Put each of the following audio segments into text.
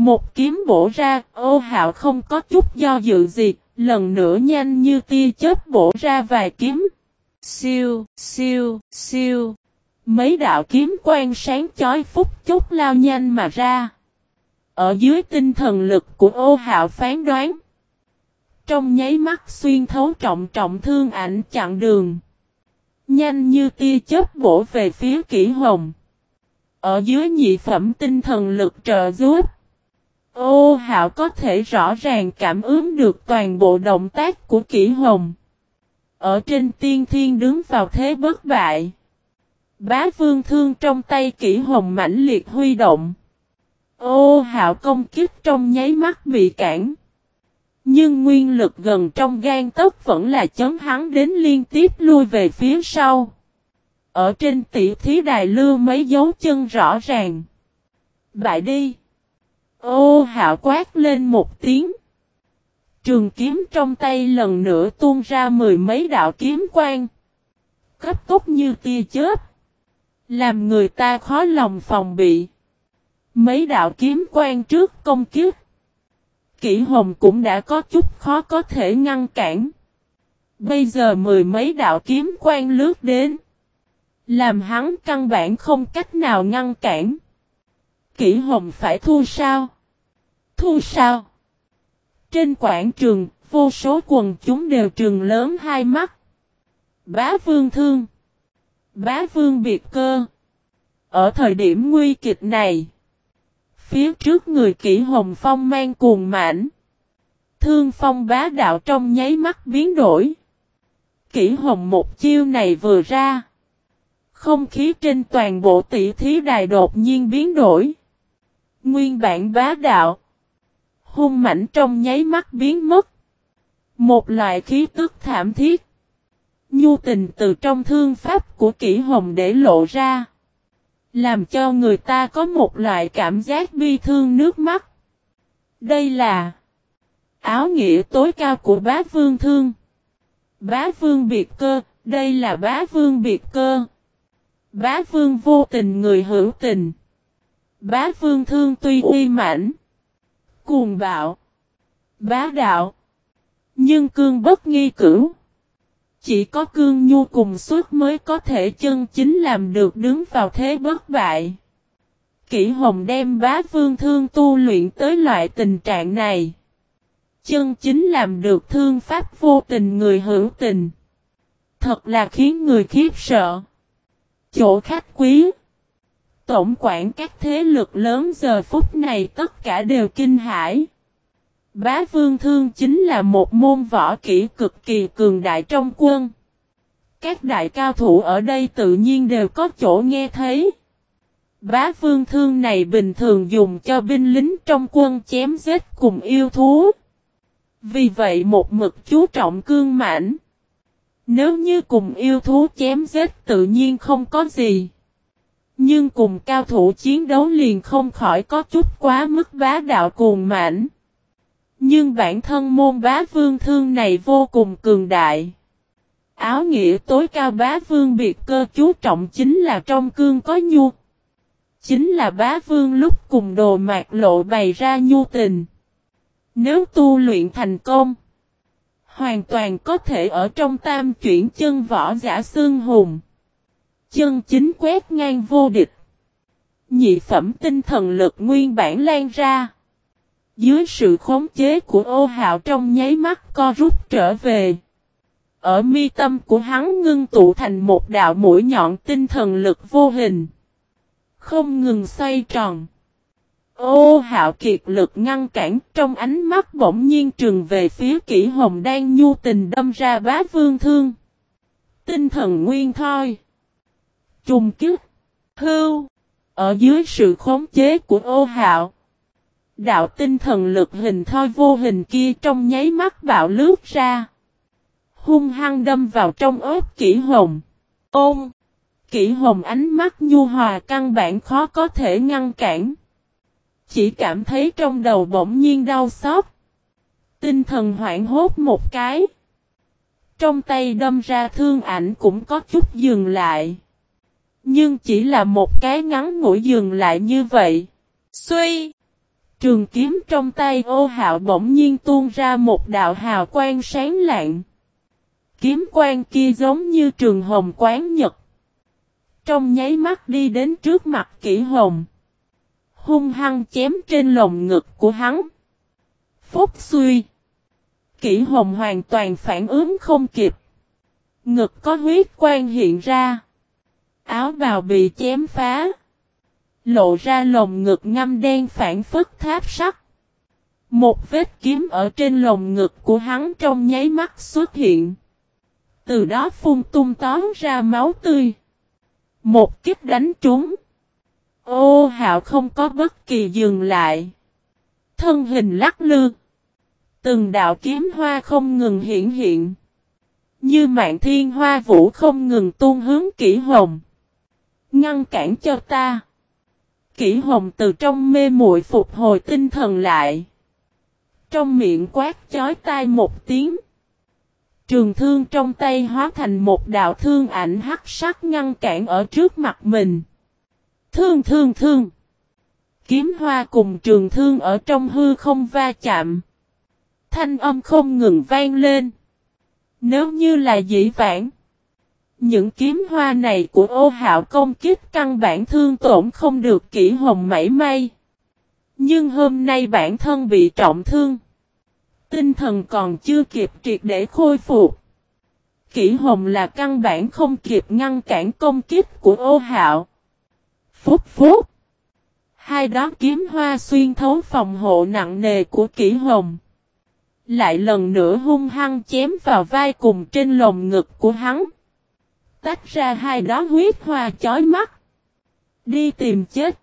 Một kiếm bổ ra, ô hạo không có chút do dự gì, lần nữa nhanh như tia chớp bổ ra vài kiếm. Siêu, siêu, siêu. Mấy đạo kiếm quang sáng chói phút chốc lao nhanh mà ra. Ở dưới tinh thần lực của ô hạo phán đoán. Trong nháy mắt xuyên thấu trọng trọng thương ảnh chặn đường. Nhanh như tia chớp bổ về phía kỹ hồng. Ở dưới nhị phẩm tinh thần lực trợ giúp. Ô hạo có thể rõ ràng cảm ứng được toàn bộ động tác của Kỷ hồng. Ở trên tiên thiên đứng vào thế bất bại. Bá vương thương trong tay Kỷ hồng mãnh liệt huy động. Ô hạo công kích trong nháy mắt bị cản. Nhưng nguyên lực gần trong gan tấc vẫn là chấm hắn đến liên tiếp lui về phía sau. Ở trên tỷ thí đài lưu mấy dấu chân rõ ràng. Bại đi. Ô hạo quát lên một tiếng. Trường kiếm trong tay lần nữa tuôn ra mười mấy đạo kiếm quang. Cấp tốc như tia chớp. Làm người ta khó lòng phòng bị. Mấy đạo kiếm quang trước công kiếp. Kỷ hồng cũng đã có chút khó có thể ngăn cản. Bây giờ mười mấy đạo kiếm quang lướt đến. Làm hắn căn bản không cách nào ngăn cản. Kỷ hồng phải thu sao? Thu sao? Trên quảng trường, vô số quần chúng đều trường lớn hai mắt. Bá vương thương. Bá vương biệt cơ. Ở thời điểm nguy kịch này. Phía trước người kỹ hồng phong mang cuồng mãnh. Thương phong bá đạo trong nháy mắt biến đổi. Kỷ hồng một chiêu này vừa ra. Không khí trên toàn bộ tỷ thí đài đột nhiên biến đổi. Nguyên bản bá đạo. Hung mảnh trong nháy mắt biến mất. Một loại khí tức thảm thiết. Nhu tình từ trong thương pháp của kỹ hồng để lộ ra. Làm cho người ta có một loại cảm giác bi thương nước mắt. Đây là áo nghĩa tối cao của bá vương thương. Bá vương biệt cơ, đây là bá vương biệt cơ. Bá vương vô tình người hữu tình. Bá vương thương tuy uy mãnh. Cuồng bạo. Bá đạo. Nhưng cương bất nghi cửu. Chỉ có cương nhu cùng suốt mới có thể chân chính làm được đứng vào thế bất bại. Kỷ hồng đem bá vương thương tu luyện tới loại tình trạng này. Chân chính làm được thương pháp vô tình người hữu tình. Thật là khiến người khiếp sợ. Chỗ khách quý. Tổng quản các thế lực lớn giờ phút này tất cả đều kinh hãi. Bá vương thương chính là một môn võ kỹ cực kỳ cường đại trong quân. Các đại cao thủ ở đây tự nhiên đều có chỗ nghe thấy. Bá vương thương này bình thường dùng cho binh lính trong quân chém giết cùng yêu thú. Vì vậy một mực chú trọng cương mãnh. Nếu như cùng yêu thú chém giết tự nhiên không có gì. Nhưng cùng cao thủ chiến đấu liền không khỏi có chút quá mức bá đạo cuồng mãnh. Nhưng bản thân môn bá vương thương này vô cùng cường đại. Áo nghĩa tối cao bá vương biệt cơ chú trọng chính là trong cương có nhu. Chính là bá vương lúc cùng đồ mạc lộ bày ra nhu tình. Nếu tu luyện thành công, hoàn toàn có thể ở trong tam chuyển chân võ giả xương hùng. Chân chính quét ngang vô địch. Nhị phẩm tinh thần lực nguyên bản lan ra. Dưới sự khống chế của ô hạo trong nháy mắt co rút trở về. Ở mi tâm của hắn ngưng tụ thành một đạo mũi nhọn tinh thần lực vô hình. Không ngừng xoay tròn. Ô hạo kiệt lực ngăn cản trong ánh mắt bỗng nhiên trừng về phía Kỷ hồng đang nhu tình đâm ra bá vương thương. Tinh thần nguyên thoi. Trùng kích. Hưu. Ở dưới sự khống chế của ô hạo. Đạo tinh thần lực hình thoi vô hình kia trong nháy mắt bạo lướt ra. Hung hăng đâm vào trong ớt kỹ hồng. Ôm! Kỹ hồng ánh mắt nhu hòa căn bản khó có thể ngăn cản. Chỉ cảm thấy trong đầu bỗng nhiên đau xót. Tinh thần hoảng hốt một cái. Trong tay đâm ra thương ảnh cũng có chút dừng lại. Nhưng chỉ là một cái ngắn ngủi dừng lại như vậy. Suy! Trường kiếm trong tay ô hạo bỗng nhiên tuôn ra một đạo hào quang sáng lạng. Kiếm quang kia giống như trường hồng quán nhật. Trong nháy mắt đi đến trước mặt kỹ hồng. Hung hăng chém trên lồng ngực của hắn. Phúc suy. Kỷ hồng hoàn toàn phản ứng không kịp. Ngực có huyết quang hiện ra. Áo bào bị chém phá. Lộ ra lồng ngực ngâm đen phản phất tháp sắt. Một vết kiếm ở trên lồng ngực của hắn trong nháy mắt xuất hiện. Từ đó phun tung tóm ra máu tươi. Một kích đánh trúng. Ô hạo không có bất kỳ dừng lại. Thân hình lắc lư. Từng đạo kiếm hoa không ngừng hiện hiện. Như mạng thiên hoa vũ không ngừng tuôn hướng kỹ hồng. Ngăn cản cho ta. Kỷ hồng từ trong mê muội phục hồi tinh thần lại. Trong miệng quát chói tai một tiếng. Trường thương trong tay hóa thành một đạo thương ảnh hắc sắc ngăn cản ở trước mặt mình. Thương thương thương. Kiếm hoa cùng trường thương ở trong hư không va chạm. Thanh âm không ngừng vang lên. Nếu như là dĩ vãng. Những kiếm hoa này của ô hạo công kích căn bản thương tổn không được kỹ hồng mảy may. Nhưng hôm nay bản thân bị trọng thương. Tinh thần còn chưa kịp triệt để khôi phục. Kỷ hồng là căn bản không kịp ngăn cản công kích của ô hạo. Phúc phúc. Hai đó kiếm hoa xuyên thấu phòng hộ nặng nề của kỷ hồng. Lại lần nữa hung hăng chém vào vai cùng trên lồng ngực của hắn. Tách ra hai đó huyết hoa chói mắt. Đi tìm chết.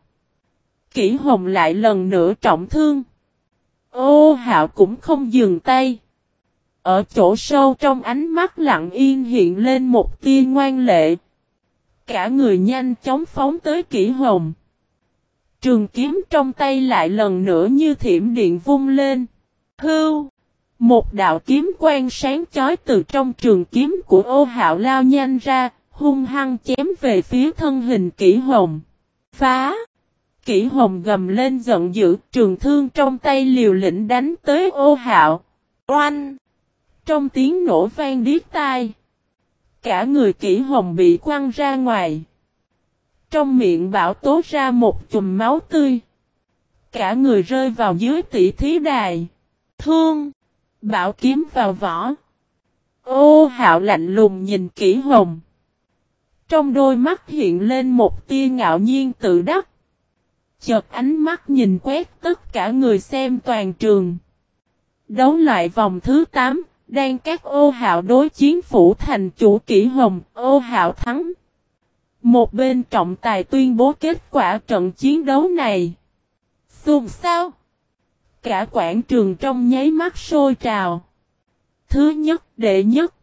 Kỷ hồng lại lần nữa trọng thương. Ô hạo cũng không dừng tay. Ở chỗ sâu trong ánh mắt lặng yên hiện lên một tia ngoan lệ. Cả người nhanh chóng phóng tới kỹ hồng. Trường kiếm trong tay lại lần nữa như thiểm điện vung lên. Hưu! Một đạo kiếm quang sáng chói từ trong trường kiếm của ô hạo lao nhanh ra, hung hăng chém về phía thân hình kỹ hồng. Phá! Kỷ hồng gầm lên giận dữ, trường thương trong tay liều lĩnh đánh tới ô hạo. Oanh! Trong tiếng nổ vang điếc tai. Cả người Kỷ hồng bị quăng ra ngoài. Trong miệng bão tố ra một chùm máu tươi. Cả người rơi vào dưới tỷ thí đài. Thương! Bảo kiếm vào vỏ. Ô hạo lạnh lùng nhìn kỹ hồng. Trong đôi mắt hiện lên một tia ngạo nhiên tự đắc. Chợt ánh mắt nhìn quét tất cả người xem toàn trường. Đấu loại vòng thứ 8, đang các ô hạo đối chiến phủ thành chủ kỹ hồng, ô hạo thắng. Một bên trọng tài tuyên bố kết quả trận chiến đấu này. Xùm sao? Cả quảng trường trong nháy mắt sôi trào. Thứ nhất, đệ nhất.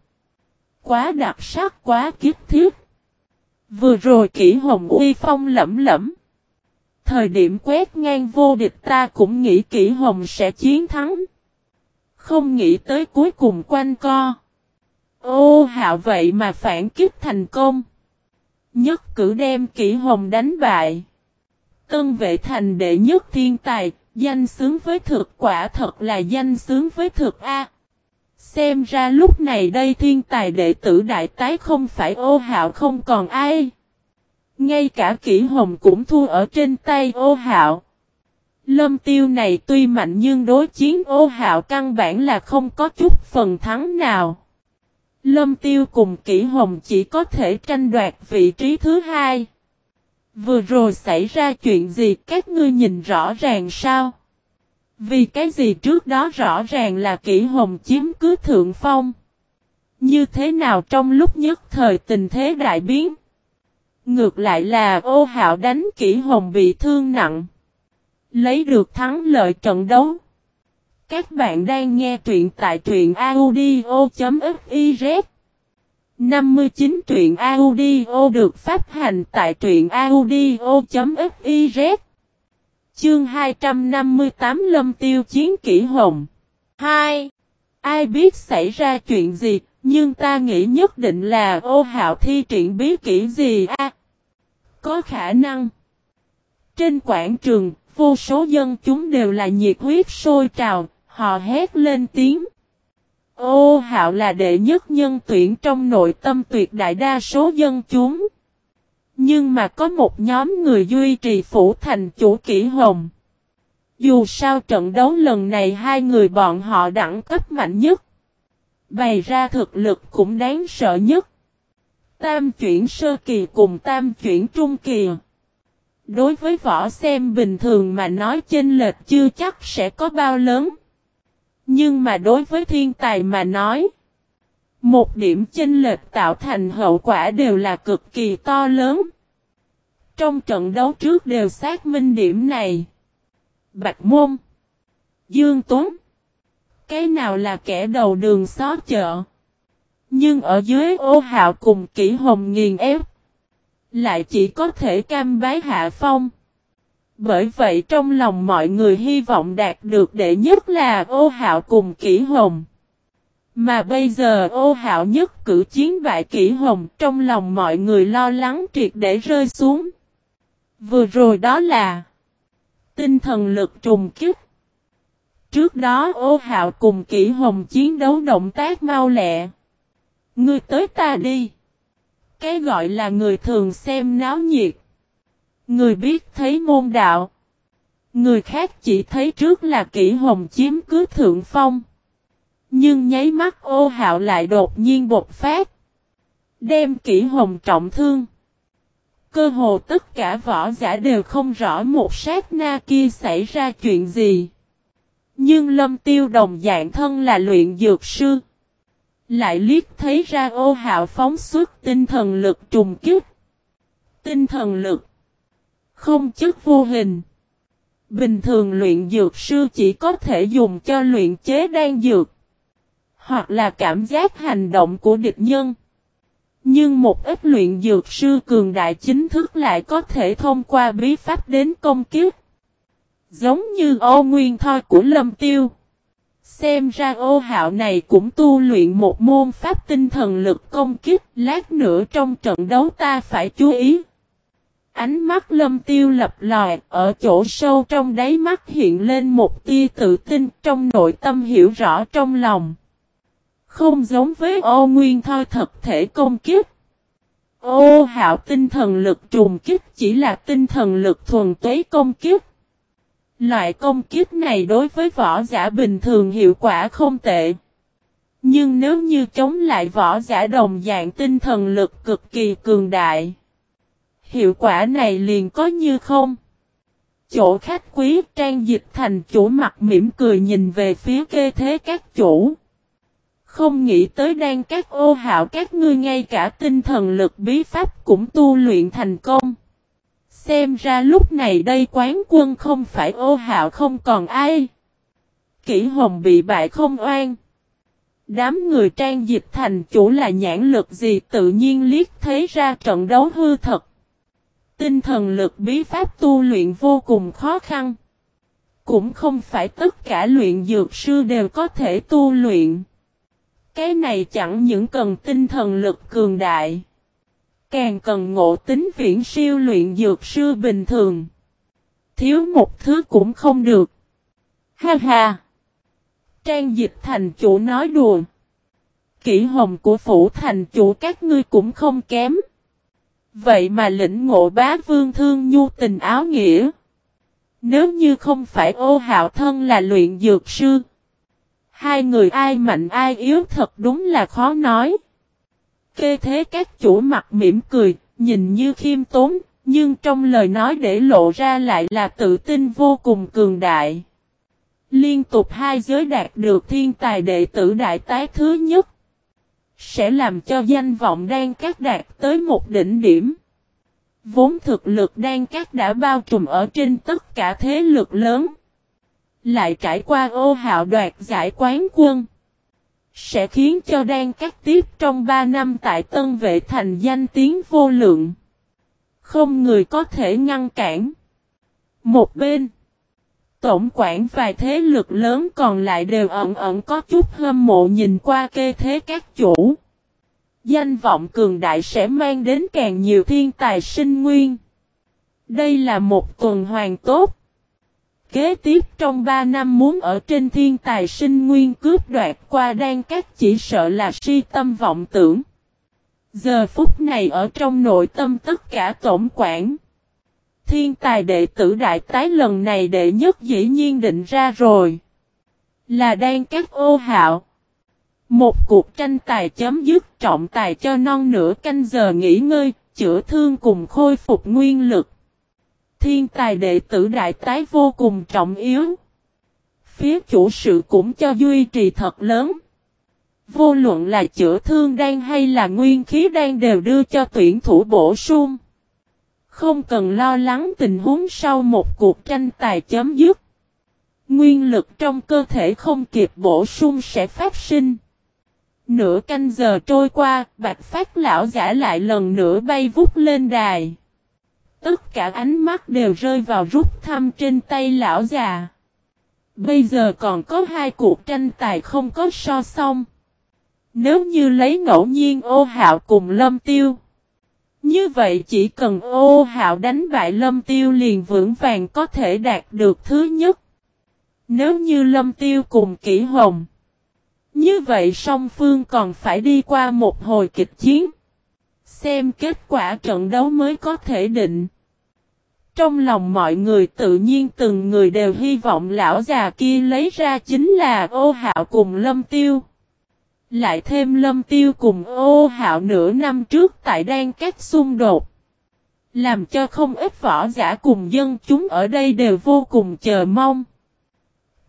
Quá đặc sắc quá kiếp thiết. Vừa rồi kỹ hồng uy phong lẫm lẫm. Thời điểm quét ngang vô địch ta cũng nghĩ kỹ hồng sẽ chiến thắng. Không nghĩ tới cuối cùng quanh co. Ô hạo vậy mà phản kích thành công. Nhất cử đem kỹ hồng đánh bại. Tân vệ thành đệ nhất thiên tài, danh xứng với thực, quả thật là danh xứng với thực A. Xem ra lúc này đây thiên tài đệ tử đại tái không phải ô hạo không còn ai. Ngay cả kỹ hồng cũng thua ở trên tay ô hạo. Lâm tiêu này tuy mạnh nhưng đối chiến ô hạo căn bản là không có chút phần thắng nào. Lâm tiêu cùng kỹ hồng chỉ có thể tranh đoạt vị trí thứ hai. Vừa rồi xảy ra chuyện gì, các ngươi nhìn rõ ràng sao? Vì cái gì trước đó rõ ràng là kỹ hồng chiếm cứ thượng phong. Như thế nào trong lúc nhất thời tình thế đại biến? Ngược lại là ô hạo đánh kỹ hồng bị thương nặng. Lấy được thắng lợi trận đấu. Các bạn đang nghe truyện tại truyện audio.fif 59 truyện audio được phát hành tại truyện audio.fiz Chương 258 Lâm Tiêu Chiến Kỷ Hồng 2. Ai biết xảy ra chuyện gì, nhưng ta nghĩ nhất định là ô hạo thi truyện bí kỹ gì a Có khả năng. Trên quảng trường, vô số dân chúng đều là nhiệt huyết sôi trào, họ hét lên tiếng. Ô, hạo là đệ nhất nhân tuyển trong nội tâm tuyệt đại đa số dân chúng. Nhưng mà có một nhóm người duy trì phủ thành chủ kỷ hồng. Dù sao trận đấu lần này hai người bọn họ đẳng cấp mạnh nhất. Bày ra thực lực cũng đáng sợ nhất. Tam chuyển sơ kỳ cùng tam chuyển trung kỳ. Đối với võ xem bình thường mà nói chênh lệch chưa chắc sẽ có bao lớn. Nhưng mà đối với thiên tài mà nói. Một điểm chênh lệch tạo thành hậu quả đều là cực kỳ to lớn. Trong trận đấu trước đều xác minh điểm này. Bạch Môn, Dương Tuấn, Cái nào là kẻ đầu đường xó chợ Nhưng ở dưới ô hạo cùng kỹ hồng nghiền ép, Lại chỉ có thể cam bái hạ phong bởi vậy trong lòng mọi người hy vọng đạt được đệ nhất là ô hạo cùng kỹ hồng Mà bây giờ ô hạo nhất cử chiến bại kỹ hồng, Trong lòng mọi người lo lắng triệt để rơi xuống Vừa rồi đó là Tinh thần lực trùng kích. Trước đó ô hạo cùng kỹ hồng chiến đấu động tác mau lẹ. Ngươi tới ta đi. Cái gọi là người thường xem náo nhiệt. Người biết thấy môn đạo. Người khác chỉ thấy trước là kỹ hồng chiếm cứ thượng phong. Nhưng nháy mắt ô hạo lại đột nhiên bột phát. Đem kỹ hồng trọng thương. Cơ hồ tất cả võ giả đều không rõ một sát na kia xảy ra chuyện gì. Nhưng lâm tiêu đồng dạng thân là luyện dược sư. Lại liếc thấy ra ô hạo phóng xuất tinh thần lực trùng kích. Tinh thần lực. Không chức vô hình. Bình thường luyện dược sư chỉ có thể dùng cho luyện chế đan dược. Hoặc là cảm giác hành động của địch nhân. Nhưng một ít luyện dược sư cường đại chính thức lại có thể thông qua bí pháp đến công kiếp. Giống như ô nguyên thoi của lâm tiêu. Xem ra ô hạo này cũng tu luyện một môn pháp tinh thần lực công kích, lát nữa trong trận đấu ta phải chú ý. Ánh mắt lâm tiêu lập lòi, ở chỗ sâu trong đáy mắt hiện lên một tia tự tin trong nội tâm hiểu rõ trong lòng. Không giống với ô nguyên thôi thật thể công kiếp Ô hạo tinh thần lực trùng kích chỉ là tinh thần lực thuần tuế công kiếp Loại công kiếp này đối với võ giả bình thường hiệu quả không tệ. Nhưng nếu như chống lại võ giả đồng dạng tinh thần lực cực kỳ cường đại. Hiệu quả này liền có như không. Chỗ khách quý trang dịch thành chủ mặt mỉm cười nhìn về phía kê thế các chủ. Không nghĩ tới đang các ô hạo các ngươi ngay cả tinh thần lực bí pháp cũng tu luyện thành công. Xem ra lúc này đây quán quân không phải ô hạo không còn ai. Kỷ hồng bị bại không oan. Đám người trang dịch thành chủ là nhãn lực gì tự nhiên liếc thấy ra trận đấu hư thật. Tinh thần lực bí pháp tu luyện vô cùng khó khăn. Cũng không phải tất cả luyện dược sư đều có thể tu luyện. Cái này chẳng những cần tinh thần lực cường đại. Càng cần ngộ tính viễn siêu luyện dược sư bình thường. Thiếu một thứ cũng không được. Ha ha. Trang dịch thành chủ nói đùa. Kỷ hồng của phủ thành chủ các ngươi cũng không kém. Vậy mà lĩnh ngộ bá vương thương nhu tình áo nghĩa. Nếu như không phải ô hạo thân là luyện dược sư. Hai người ai mạnh ai yếu thật đúng là khó nói. Kê thế các chủ mặt mỉm cười, nhìn như khiêm tốn, nhưng trong lời nói để lộ ra lại là tự tin vô cùng cường đại. Liên tục hai giới đạt được thiên tài đệ tử đại tái thứ nhất. Sẽ làm cho danh vọng Đan các đạt tới một đỉnh điểm. Vốn thực lực Đan các đã bao trùm ở trên tất cả thế lực lớn. Lại trải qua ô hạo đoạt giải quán quân. Sẽ khiến cho đan các tiếp trong 3 năm tại Tân Vệ thành danh tiếng vô lượng. Không người có thể ngăn cản. Một bên. Tổng quản vài thế lực lớn còn lại đều ẩn ẩn có chút hâm mộ nhìn qua kê thế các chủ. Danh vọng cường đại sẽ mang đến càng nhiều thiên tài sinh nguyên. Đây là một tuần hoàn tốt. kế tiếp trong 3 năm muốn ở trên thiên tài sinh nguyên cướp đoạt qua đan các chỉ sợ là si tâm vọng tưởng. Giờ phút này ở trong nội tâm tất cả tổng quản. Thiên tài đệ tử đại tái lần này đệ nhất dĩ nhiên định ra rồi. Là đang các ô hạo. Một cuộc tranh tài chấm dứt trọng tài cho non nửa canh giờ nghỉ ngơi, chữa thương cùng khôi phục nguyên lực. Thiên tài đệ tử đại tái vô cùng trọng yếu. Phía chủ sự cũng cho duy trì thật lớn. Vô luận là chữa thương đang hay là nguyên khí đang đều đưa cho tuyển thủ bổ sung. Không cần lo lắng tình huống sau một cuộc tranh tài chấm dứt. Nguyên lực trong cơ thể không kịp bổ sung sẽ phát sinh. Nửa canh giờ trôi qua, bạch phát lão giả lại lần nữa bay vút lên đài. Tất cả ánh mắt đều rơi vào rút thăm trên tay lão già. Bây giờ còn có hai cuộc tranh tài không có so xong. Nếu như lấy ngẫu nhiên ô hạo cùng lâm tiêu. Như vậy chỉ cần ô hạo đánh bại lâm tiêu liền vững vàng có thể đạt được thứ nhất. Nếu như lâm tiêu cùng kỹ hồng. Như vậy song phương còn phải đi qua một hồi kịch chiến. Xem kết quả trận đấu mới có thể định. Trong lòng mọi người tự nhiên từng người đều hy vọng lão già kia lấy ra chính là ô hạo cùng lâm tiêu. Lại thêm lâm tiêu cùng ô hạo nửa năm trước tại đang các xung đột. Làm cho không ít võ giả cùng dân chúng ở đây đều vô cùng chờ mong.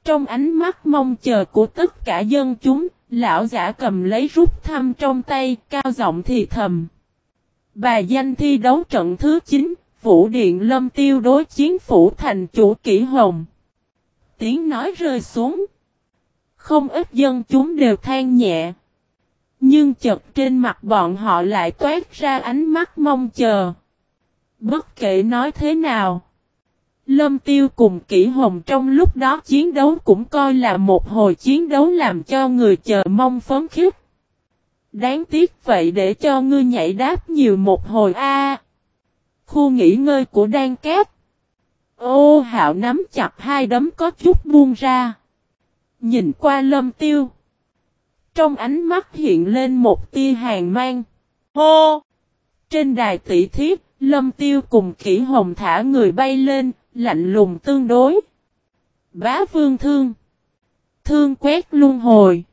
Trong ánh mắt mong chờ của tất cả dân chúng, lão giả cầm lấy rút thăm trong tay, cao giọng thì thầm. Bà danh thi đấu trận thứ 9, Vũ Điện Lâm Tiêu đối chiến phủ thành chủ kỷ hồng. Tiếng nói rơi xuống. Không ít dân chúng đều than nhẹ. Nhưng chật trên mặt bọn họ lại toát ra ánh mắt mong chờ. Bất kể nói thế nào. Lâm Tiêu cùng Kỷ Hồng trong lúc đó chiến đấu cũng coi là một hồi chiến đấu làm cho người chờ mong phấn khích. Đáng tiếc vậy để cho ngươi nhảy đáp nhiều một hồi a. Khu nghỉ ngơi của Đan Cát. Ô, hạo nắm chặt hai đấm có chút buông ra. Nhìn qua lâm tiêu. Trong ánh mắt hiện lên một tia hàng mang. Hô! Trên đài tỷ thiếp, lâm tiêu cùng kỹ hồng thả người bay lên, lạnh lùng tương đối. Bá vương thương. Thương quét luân hồi.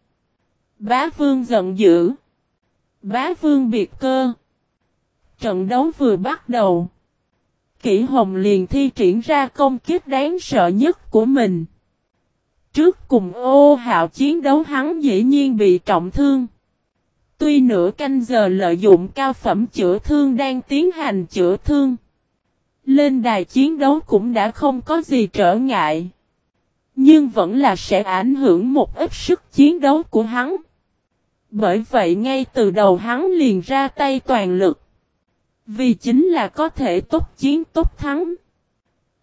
Bá vương giận dữ. Bá vương biệt cơ. Trận đấu vừa bắt đầu. Kỷ Hồng liền thi triển ra công kiếp đáng sợ nhất của mình. Trước cùng ô hạo chiến đấu hắn dĩ nhiên bị trọng thương. Tuy nửa canh giờ lợi dụng cao phẩm chữa thương đang tiến hành chữa thương. Lên đài chiến đấu cũng đã không có gì trở ngại. Nhưng vẫn là sẽ ảnh hưởng một ít sức chiến đấu của hắn. Bởi vậy ngay từ đầu hắn liền ra tay toàn lực. Vì chính là có thể tốt chiến tốt thắng.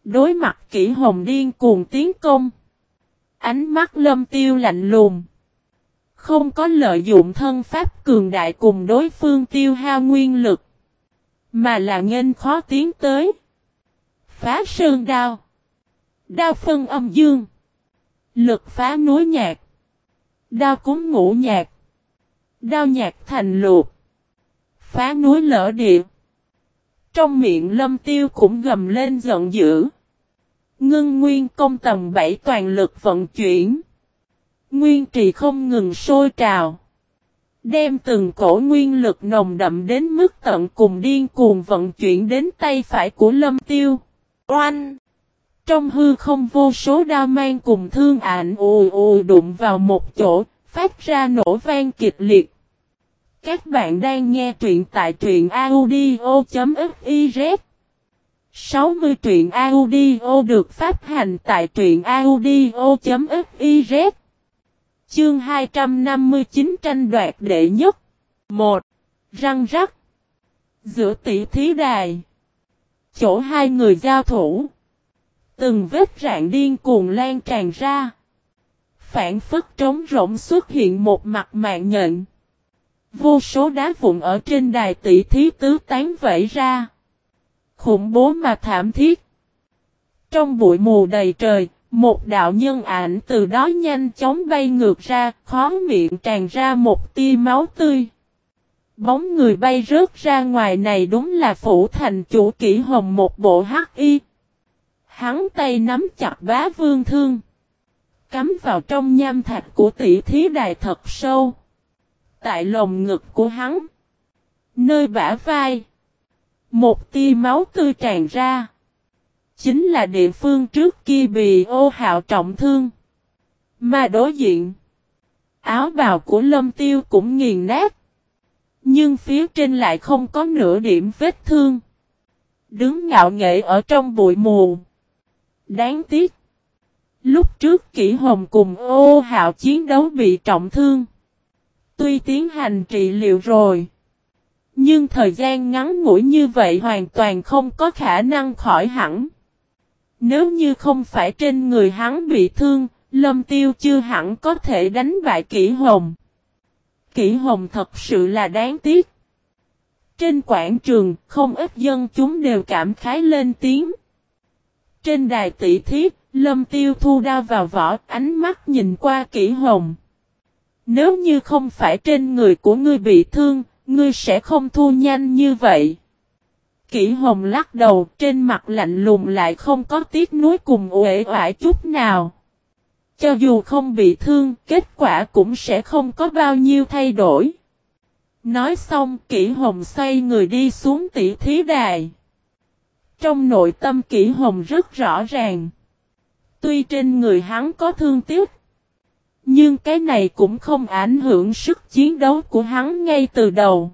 Đối mặt kỹ hồng điên cuồng tiến công. Ánh mắt lâm tiêu lạnh lùng. Không có lợi dụng thân pháp cường đại cùng đối phương tiêu hao nguyên lực. Mà là nghênh khó tiến tới. Phá sơn đao. Đao phân âm dương. Lực phá núi nhạc. Đao cúng ngũ nhạc. Đao nhạc thành luộc. Phá núi lỡ địa. Trong miệng lâm tiêu cũng gầm lên giận dữ. Ngưng nguyên công tầng 7 toàn lực vận chuyển. Nguyên trì không ngừng sôi trào. Đem từng cổ nguyên lực nồng đậm đến mức tận cùng điên cuồng vận chuyển đến tay phải của lâm tiêu. Oanh! Trong hư không vô số đao mang cùng thương ảnh ù ù đụng vào một chỗ, phát ra nổ vang kịch liệt. Các bạn đang nghe truyện tại truyện audio.fif 60 truyện audio được phát hành tại truyện audio.fiz Chương 259 tranh đoạt đệ nhất. 1. Răng rắc. Giữa tỷ thí đài. Chỗ hai người giao thủ. Từng vết rạn điên cuồng lan tràn ra. Phản phức trống rỗng xuất hiện một mặt mạng nhận Vô số đá vụn ở trên đài tỷ thí tứ tán vẫy ra. Khủng bố mà thảm thiết. Trong bụi mù đầy trời, Một đạo nhân ảnh từ đó nhanh chóng bay ngược ra, khó miệng tràn ra một tia máu tươi. Bóng người bay rớt ra ngoài này đúng là phủ thành chủ kỹ hồng một bộ hắc y. Hắn tay nắm chặt bá vương thương. Cắm vào trong nham thạch của tỷ thí đài thật sâu. Tại lồng ngực của hắn. Nơi bả vai. Một tia máu tươi tràn ra. Chính là địa phương trước kia bị ô hạo trọng thương. Mà đối diện. Áo bào của lâm tiêu cũng nghiền nát. Nhưng phía trên lại không có nửa điểm vết thương. Đứng ngạo nghệ ở trong bụi mù. Đáng tiếc. Lúc trước Kỷ hồng cùng ô hạo chiến đấu bị trọng thương. Tuy tiến hành trị liệu rồi. Nhưng thời gian ngắn ngủi như vậy hoàn toàn không có khả năng khỏi hẳn. Nếu như không phải trên người hắn bị thương, Lâm Tiêu chưa hẳn có thể đánh bại kỹ hồng. Kỹ hồng thật sự là đáng tiếc. Trên quảng trường, không ít dân chúng đều cảm khái lên tiếng. Trên đài tỷ thiếp, Lâm Tiêu thu đao vào vỏ, ánh mắt nhìn qua kỹ hồng. Nếu như không phải trên người của ngươi bị thương, ngươi sẽ không thu nhanh như vậy. Kỷ hồng lắc đầu trên mặt lạnh lùng lại không có tiếc nuối cùng uể oải chút nào. Cho dù không bị thương, kết quả cũng sẽ không có bao nhiêu thay đổi. Nói xong kỷ hồng xoay người đi xuống tỷ thí đài. Trong nội tâm kỷ hồng rất rõ ràng. Tuy trên người hắn có thương tiếc. Nhưng cái này cũng không ảnh hưởng sức chiến đấu của hắn ngay từ đầu.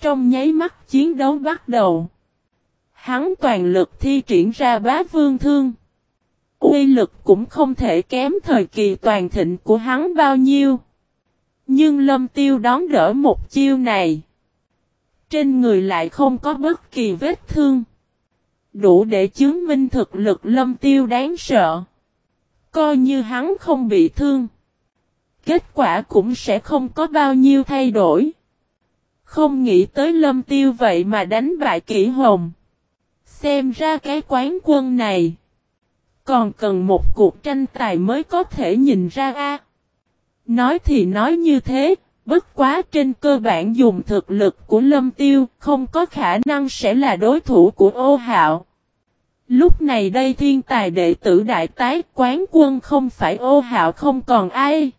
Trong nháy mắt chiến đấu bắt đầu. Hắn toàn lực thi triển ra bá vương thương. Uy lực cũng không thể kém thời kỳ toàn thịnh của hắn bao nhiêu. Nhưng lâm tiêu đón đỡ một chiêu này. Trên người lại không có bất kỳ vết thương. Đủ để chứng minh thực lực lâm tiêu đáng sợ. Coi như hắn không bị thương. Kết quả cũng sẽ không có bao nhiêu thay đổi. Không nghĩ tới lâm tiêu vậy mà đánh bại kỹ hồng. Xem ra cái quán quân này. Còn cần một cuộc tranh tài mới có thể nhìn ra a. Nói thì nói như thế, bất quá trên cơ bản dùng thực lực của lâm tiêu, không có khả năng sẽ là đối thủ của ô hạo. Lúc này đây thiên tài đệ tử đại tái quán quân không phải ô hạo không còn ai.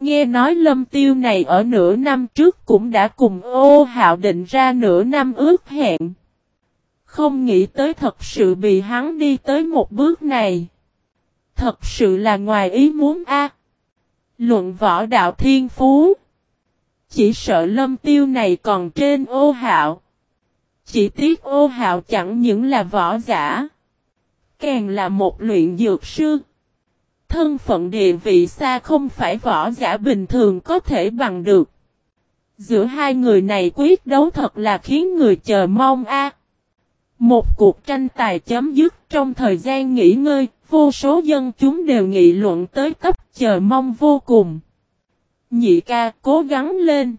Nghe nói lâm tiêu này ở nửa năm trước cũng đã cùng ô hạo định ra nửa năm ước hẹn. Không nghĩ tới thật sự bị hắn đi tới một bước này. Thật sự là ngoài ý muốn a. Luận võ đạo thiên phú. Chỉ sợ lâm tiêu này còn trên ô hạo. Chỉ tiếc ô hạo chẳng những là võ giả. Càng là một luyện dược sư. Thân phận địa vị xa không phải võ giả bình thường có thể bằng được. Giữa hai người này quyết đấu thật là khiến người chờ mong a. Một cuộc tranh tài chấm dứt trong thời gian nghỉ ngơi, vô số dân chúng đều nghị luận tới cấp chờ mong vô cùng. Nhị ca cố gắng lên.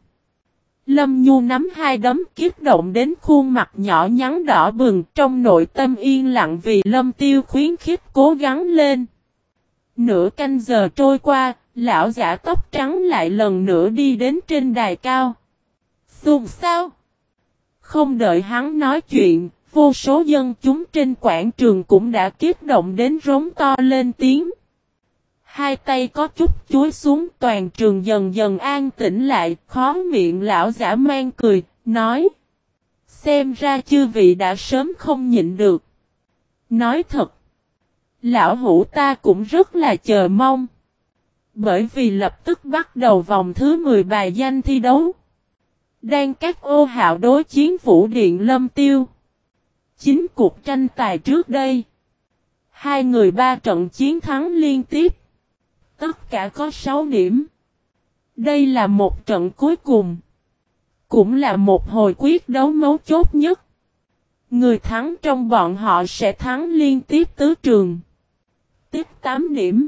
Lâm Nhu nắm hai đấm kiếp động đến khuôn mặt nhỏ nhắn đỏ bừng trong nội tâm yên lặng vì Lâm Tiêu khuyến khích cố gắng lên. Nửa canh giờ trôi qua, lão giả tóc trắng lại lần nữa đi đến trên đài cao. Xùm sao? Không đợi hắn nói chuyện, vô số dân chúng trên quảng trường cũng đã kiếp động đến rống to lên tiếng. Hai tay có chút chuối xuống toàn trường dần dần an tĩnh lại, khó miệng lão giả mang cười, nói. Xem ra chư vị đã sớm không nhịn được. Nói thật. Lão hủ ta cũng rất là chờ mong. Bởi vì lập tức bắt đầu vòng thứ 10 bài danh thi đấu. Đang các ô hạo đối chiến vũ điện lâm tiêu. Chính cuộc tranh tài trước đây. Hai người ba trận chiến thắng liên tiếp. Tất cả có 6 điểm. Đây là một trận cuối cùng. Cũng là một hồi quyết đấu mấu chốt nhất. Người thắng trong bọn họ sẽ thắng liên tiếp tứ trường tiếp 8 điểm.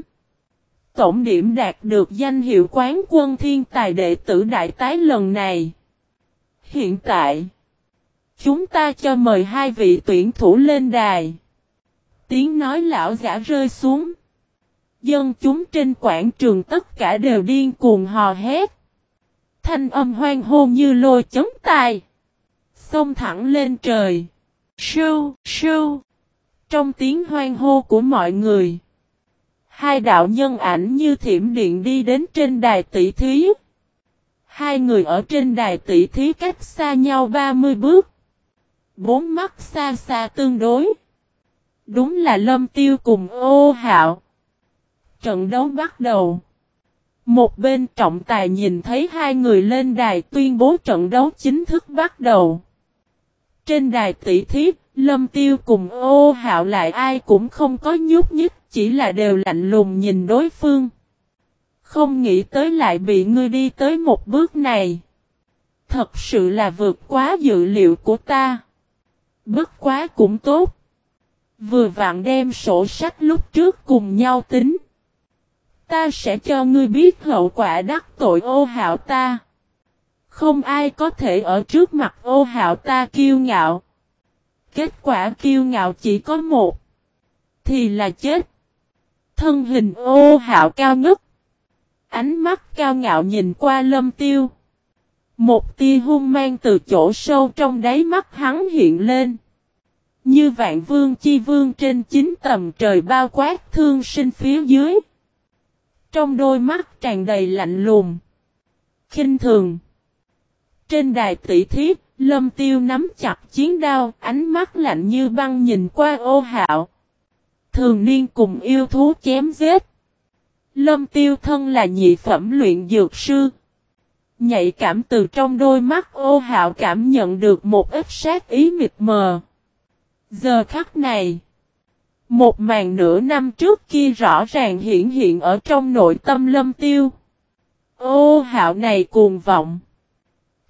Tổng điểm đạt được danh hiệu quán quân thiên tài đệ tử đại tái lần này. Hiện tại, chúng ta cho mời hai vị tuyển thủ lên đài. tiếng nói lão giả rơi xuống. Dân chúng trên quảng trường tất cả đều điên cuồng hò hét. Thanh âm hoang hô như lôi chấn tài, Xông thẳng lên trời. Sưu, sưu. Trong tiếng hoang hô của mọi người. Hai đạo nhân ảnh như thiểm điện đi đến trên đài tỷ thí. Hai người ở trên đài tỷ thí cách xa nhau 30 bước. Bốn mắt xa xa tương đối. Đúng là lâm tiêu cùng ô hạo. Trận đấu bắt đầu. Một bên trọng tài nhìn thấy hai người lên đài tuyên bố trận đấu chính thức bắt đầu. Trên đài tỷ thí, Lâm Tiêu cùng ô hạo lại ai cũng không có nhúc nhích, chỉ là đều lạnh lùng nhìn đối phương. Không nghĩ tới lại bị ngươi đi tới một bước này. Thật sự là vượt quá dự liệu của ta. Bất quá cũng tốt. Vừa vặn đem sổ sách lúc trước cùng nhau tính. Ta sẽ cho ngươi biết hậu quả đắc tội ô hạo ta. Không ai có thể ở trước mặt ô hạo ta kiêu ngạo. Kết quả kiêu ngạo chỉ có một. Thì là chết. Thân hình ô hạo cao ngất. Ánh mắt cao ngạo nhìn qua lâm tiêu. Một tia hung mang từ chỗ sâu trong đáy mắt hắn hiện lên. Như vạn vương chi vương trên chín tầm trời bao quát thương sinh phía dưới. Trong đôi mắt tràn đầy lạnh lùng. khinh thường. Trên đài tỷ thí, lâm tiêu nắm chặt chiến đao, ánh mắt lạnh như băng nhìn qua ô hạo. Thường niên cùng yêu thú chém giết. Lâm tiêu thân là nhị phẩm luyện dược sư. Nhạy cảm từ trong đôi mắt ô hạo cảm nhận được một ít sát ý mịt mờ. Giờ khắc này. Một màn nửa năm trước kia rõ ràng hiện hiện ở trong nội tâm lâm tiêu. Ô, hạo này cuồng vọng.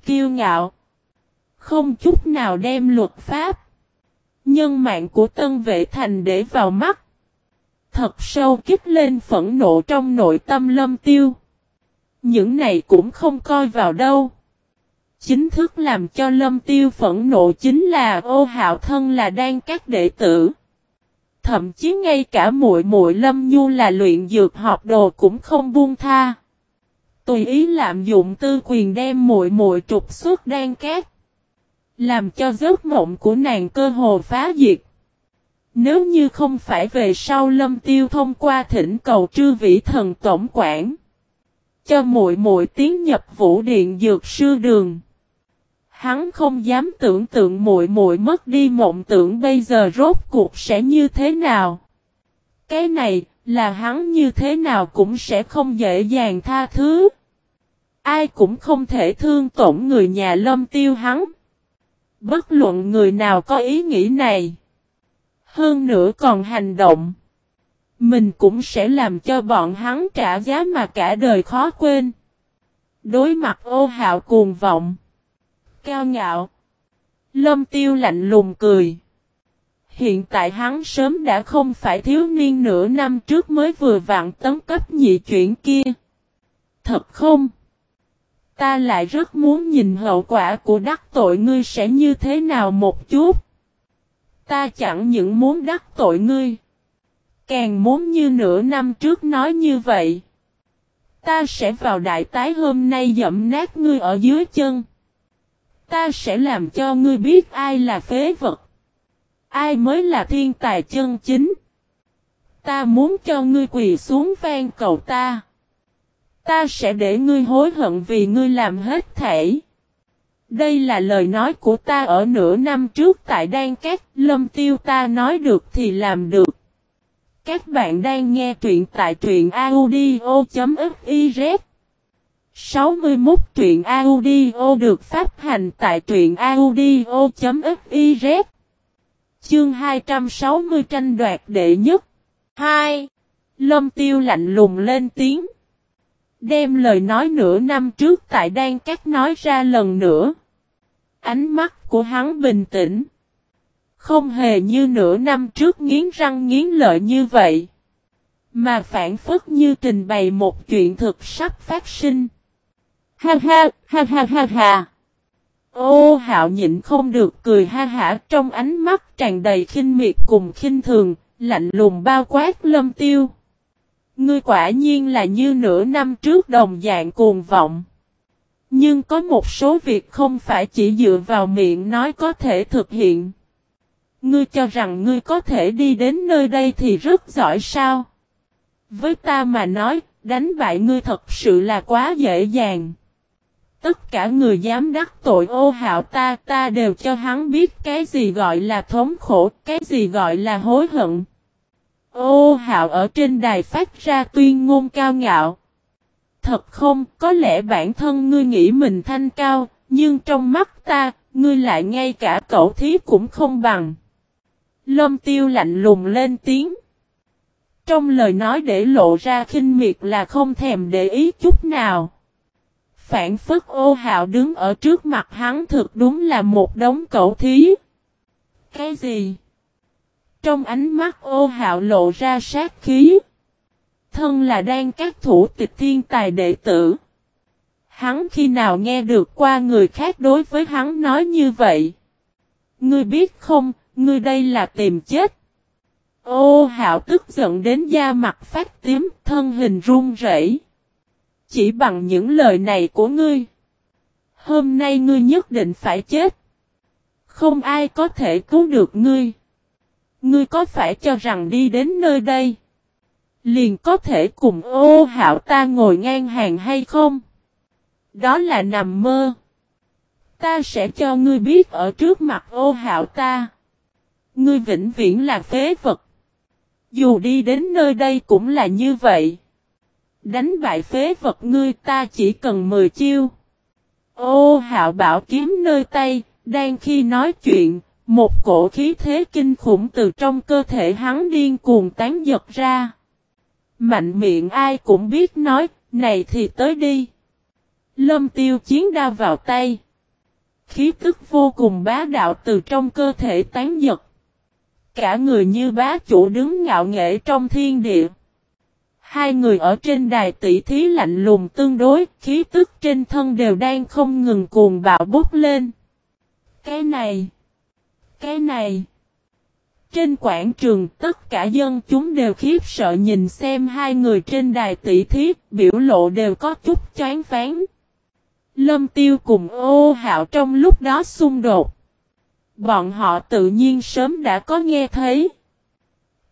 Kiêu ngạo. Không chút nào đem luật pháp. Nhân mạng của tân vệ thành để vào mắt. Thật sâu kích lên phẫn nộ trong nội tâm lâm tiêu. Những này cũng không coi vào đâu. Chính thức làm cho lâm tiêu phẫn nộ chính là ô, hạo thân là đang các đệ tử. Thậm chí ngay cả muội muội lâm nhu là luyện dược học đồ cũng không buông tha. Tùy ý lạm dụng tư quyền đem muội muội trục xuất đan cát. Làm cho giấc mộng của nàng cơ hồ phá diệt. Nếu như không phải về sau lâm tiêu thông qua thỉnh cầu trư vĩ thần tổng quản. Cho muội muội tiến nhập vũ điện dược sư đường. Hắn không dám tưởng tượng muội muội mất đi mộng tưởng bây giờ rốt cuộc sẽ như thế nào. Cái này là hắn như thế nào cũng sẽ không dễ dàng tha thứ. Ai cũng không thể thương tổn người nhà lâm tiêu hắn. Bất luận người nào có ý nghĩ này. Hơn nữa còn hành động. Mình cũng sẽ làm cho bọn hắn trả giá mà cả đời khó quên. Đối mặt ô hạo cuồng vọng cao ngạo. Lâm tiêu lạnh lùng cười. Hiện tại hắn sớm đã không phải thiếu niên nửa năm trước mới vừa vạn tấn cấp nhị chuyển kia. Thật không? Ta lại rất muốn nhìn hậu quả của đắc tội ngươi sẽ như thế nào một chút. Ta chẳng những muốn đắc tội ngươi. Càng muốn như nửa năm trước nói như vậy. Ta sẽ vào đại tái hôm nay dậm nát ngươi ở dưới chân. Ta sẽ làm cho ngươi biết ai là phế vật. Ai mới là thiên tài chân chính. Ta muốn cho ngươi quỳ xuống van cầu ta. Ta sẽ để ngươi hối hận vì ngươi làm hết thể. Đây là lời nói của ta ở nửa năm trước tại Đan Cát, Lâm Tiêu ta nói được thì làm được. Các bạn đang nghe truyện tại truyện audio.fiz 61 truyện audio được phát hành tại truyện audio.fiz Chương 260 tranh đoạt đệ nhất. 2. Lâm tiêu lạnh lùng lên tiếng. Đem lời nói nửa năm trước tại Đan Cát nói ra lần nữa. Ánh mắt của hắn bình tĩnh. Không hề như nửa năm trước nghiến răng nghiến lợi như vậy. Mà phản phất như trình bày một chuyện thực sắp phát sinh. Ha ha, ha ha ha ha. Ô hạo nhịn không được cười ha hả trong ánh mắt tràn đầy khinh miệt cùng khinh thường, Lạnh lùng bao quát lâm tiêu. Ngươi quả nhiên là như nửa năm trước đồng dạng cuồng vọng. Nhưng có một số việc không phải chỉ dựa vào miệng nói có thể thực hiện. Ngươi cho rằng ngươi có thể đi đến nơi đây thì rất giỏi sao? Với ta mà nói, đánh bại ngươi thật sự là quá dễ dàng. Tất cả người dám đắc tội ô hạo ta, ta đều cho hắn biết cái gì gọi là thống khổ, cái gì gọi là hối hận. Ô hạo ở trên đài phát ra tuyên ngôn cao ngạo. Thật không, có lẽ bản thân ngươi nghĩ mình thanh cao, nhưng trong mắt ta, ngươi lại ngay cả cậu thí cũng không bằng. Lâm tiêu lạnh lùng lên tiếng. Trong lời nói để lộ ra khinh miệt là không thèm để ý chút nào. Phản phức ô hạo đứng ở trước mặt hắn thực đúng là một đống cậu thí. Cái gì? Trong ánh mắt ô hạo lộ ra sát khí. Thân là đang các thủ tịch thiên tài đệ tử. Hắn khi nào nghe được qua người khác đối với hắn nói như vậy? Ngươi biết không, ngươi đây là tìm chết. Ô hạo tức giận đến da mặt phát tím, thân hình run rẩy. Chỉ bằng những lời này của ngươi. Hôm nay ngươi nhất định phải chết. Không ai có thể cứu được ngươi. Ngươi có phải cho rằng đi đến nơi đây? Liền có thể cùng ô hạo ta ngồi ngang hàng hay không? Đó là nằm mơ. Ta sẽ cho ngươi biết ở trước mặt ô hạo ta. Ngươi vĩnh viễn là phế vật. Dù đi đến nơi đây cũng là như vậy. Đánh bại phế vật ngươi ta chỉ cần 10 chiêu. Ô hạo bảo kiếm nơi tay, đang khi nói chuyện, một cổ khí thế kinh khủng từ trong cơ thể hắn điên cuồng tán giật ra. Mạnh miệng ai cũng biết nói, này thì tới đi. Lâm tiêu chiến đao vào tay. Khí tức vô cùng bá đạo từ trong cơ thể tán giật. Cả người như bá chủ đứng ngạo nghệ trong thiên địa. Hai người ở trên đài tỷ thí lạnh lùng tương đối, khí tức trên thân đều đang không ngừng cuồng bạo bút lên. Cái này, cái này. Trên quảng trường tất cả dân chúng đều khiếp sợ nhìn xem hai người trên đài tỷ thí, biểu lộ đều có chút chán phán Lâm Tiêu cùng ô hạo trong lúc đó xung đột. Bọn họ tự nhiên sớm đã có nghe thấy.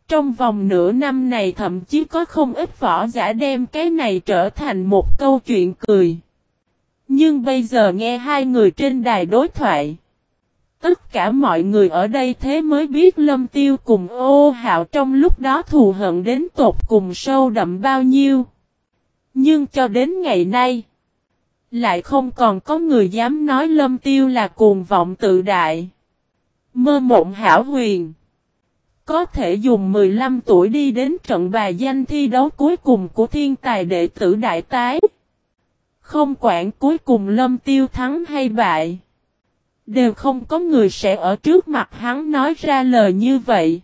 Trong vòng nửa năm này thậm chí có không ít võ giả đem cái này trở thành một câu chuyện cười. Nhưng bây giờ nghe hai người trên đài đối thoại. Tất cả mọi người ở đây thế mới biết lâm tiêu cùng ô hạo trong lúc đó thù hận đến tột cùng sâu đậm bao nhiêu. Nhưng cho đến ngày nay, lại không còn có người dám nói lâm tiêu là cuồng vọng tự đại. Mơ mộng hảo huyền. Có thể dùng 15 tuổi đi đến trận bài danh thi đấu cuối cùng của thiên tài đệ tử đại tái. Không quản cuối cùng lâm tiêu thắng hay bại. Đều không có người sẽ ở trước mặt hắn nói ra lời như vậy.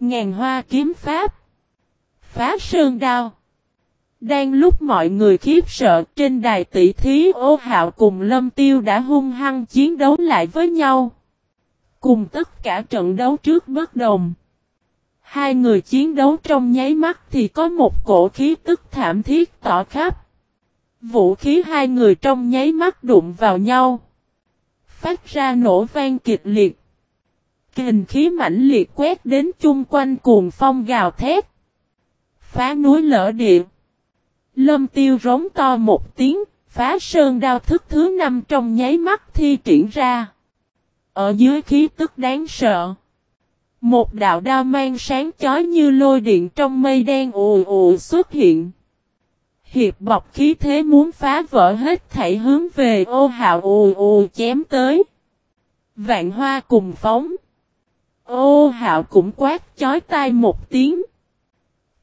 Ngàn hoa kiếm pháp. Phá sơn đao. Đang lúc mọi người khiếp sợ trên đài tỷ thí ô hạo cùng lâm tiêu đã hung hăng chiến đấu lại với nhau. Cùng tất cả trận đấu trước bất đồng. Hai người chiến đấu trong nháy mắt thì có một cổ khí tức thảm thiết tỏ khắp. Vũ khí hai người trong nháy mắt đụng vào nhau. Phát ra nổ vang kịch liệt. Kình khí mãnh liệt quét đến chung quanh cuồng phong gào thét. Phá núi lỡ địa. Lâm tiêu rống to một tiếng, phá sơn đao thức thứ năm trong nháy mắt thi triển ra. Ở dưới khí tức đáng sợ. Một đạo đao mang sáng chói như lôi điện trong mây đen ù ù xuất hiện. Hiệp bọc khí thế muốn phá vỡ hết thảy hướng về ô hạo ù ù chém tới. Vạn hoa cùng phóng. Ô hạo cũng quát chói tai một tiếng.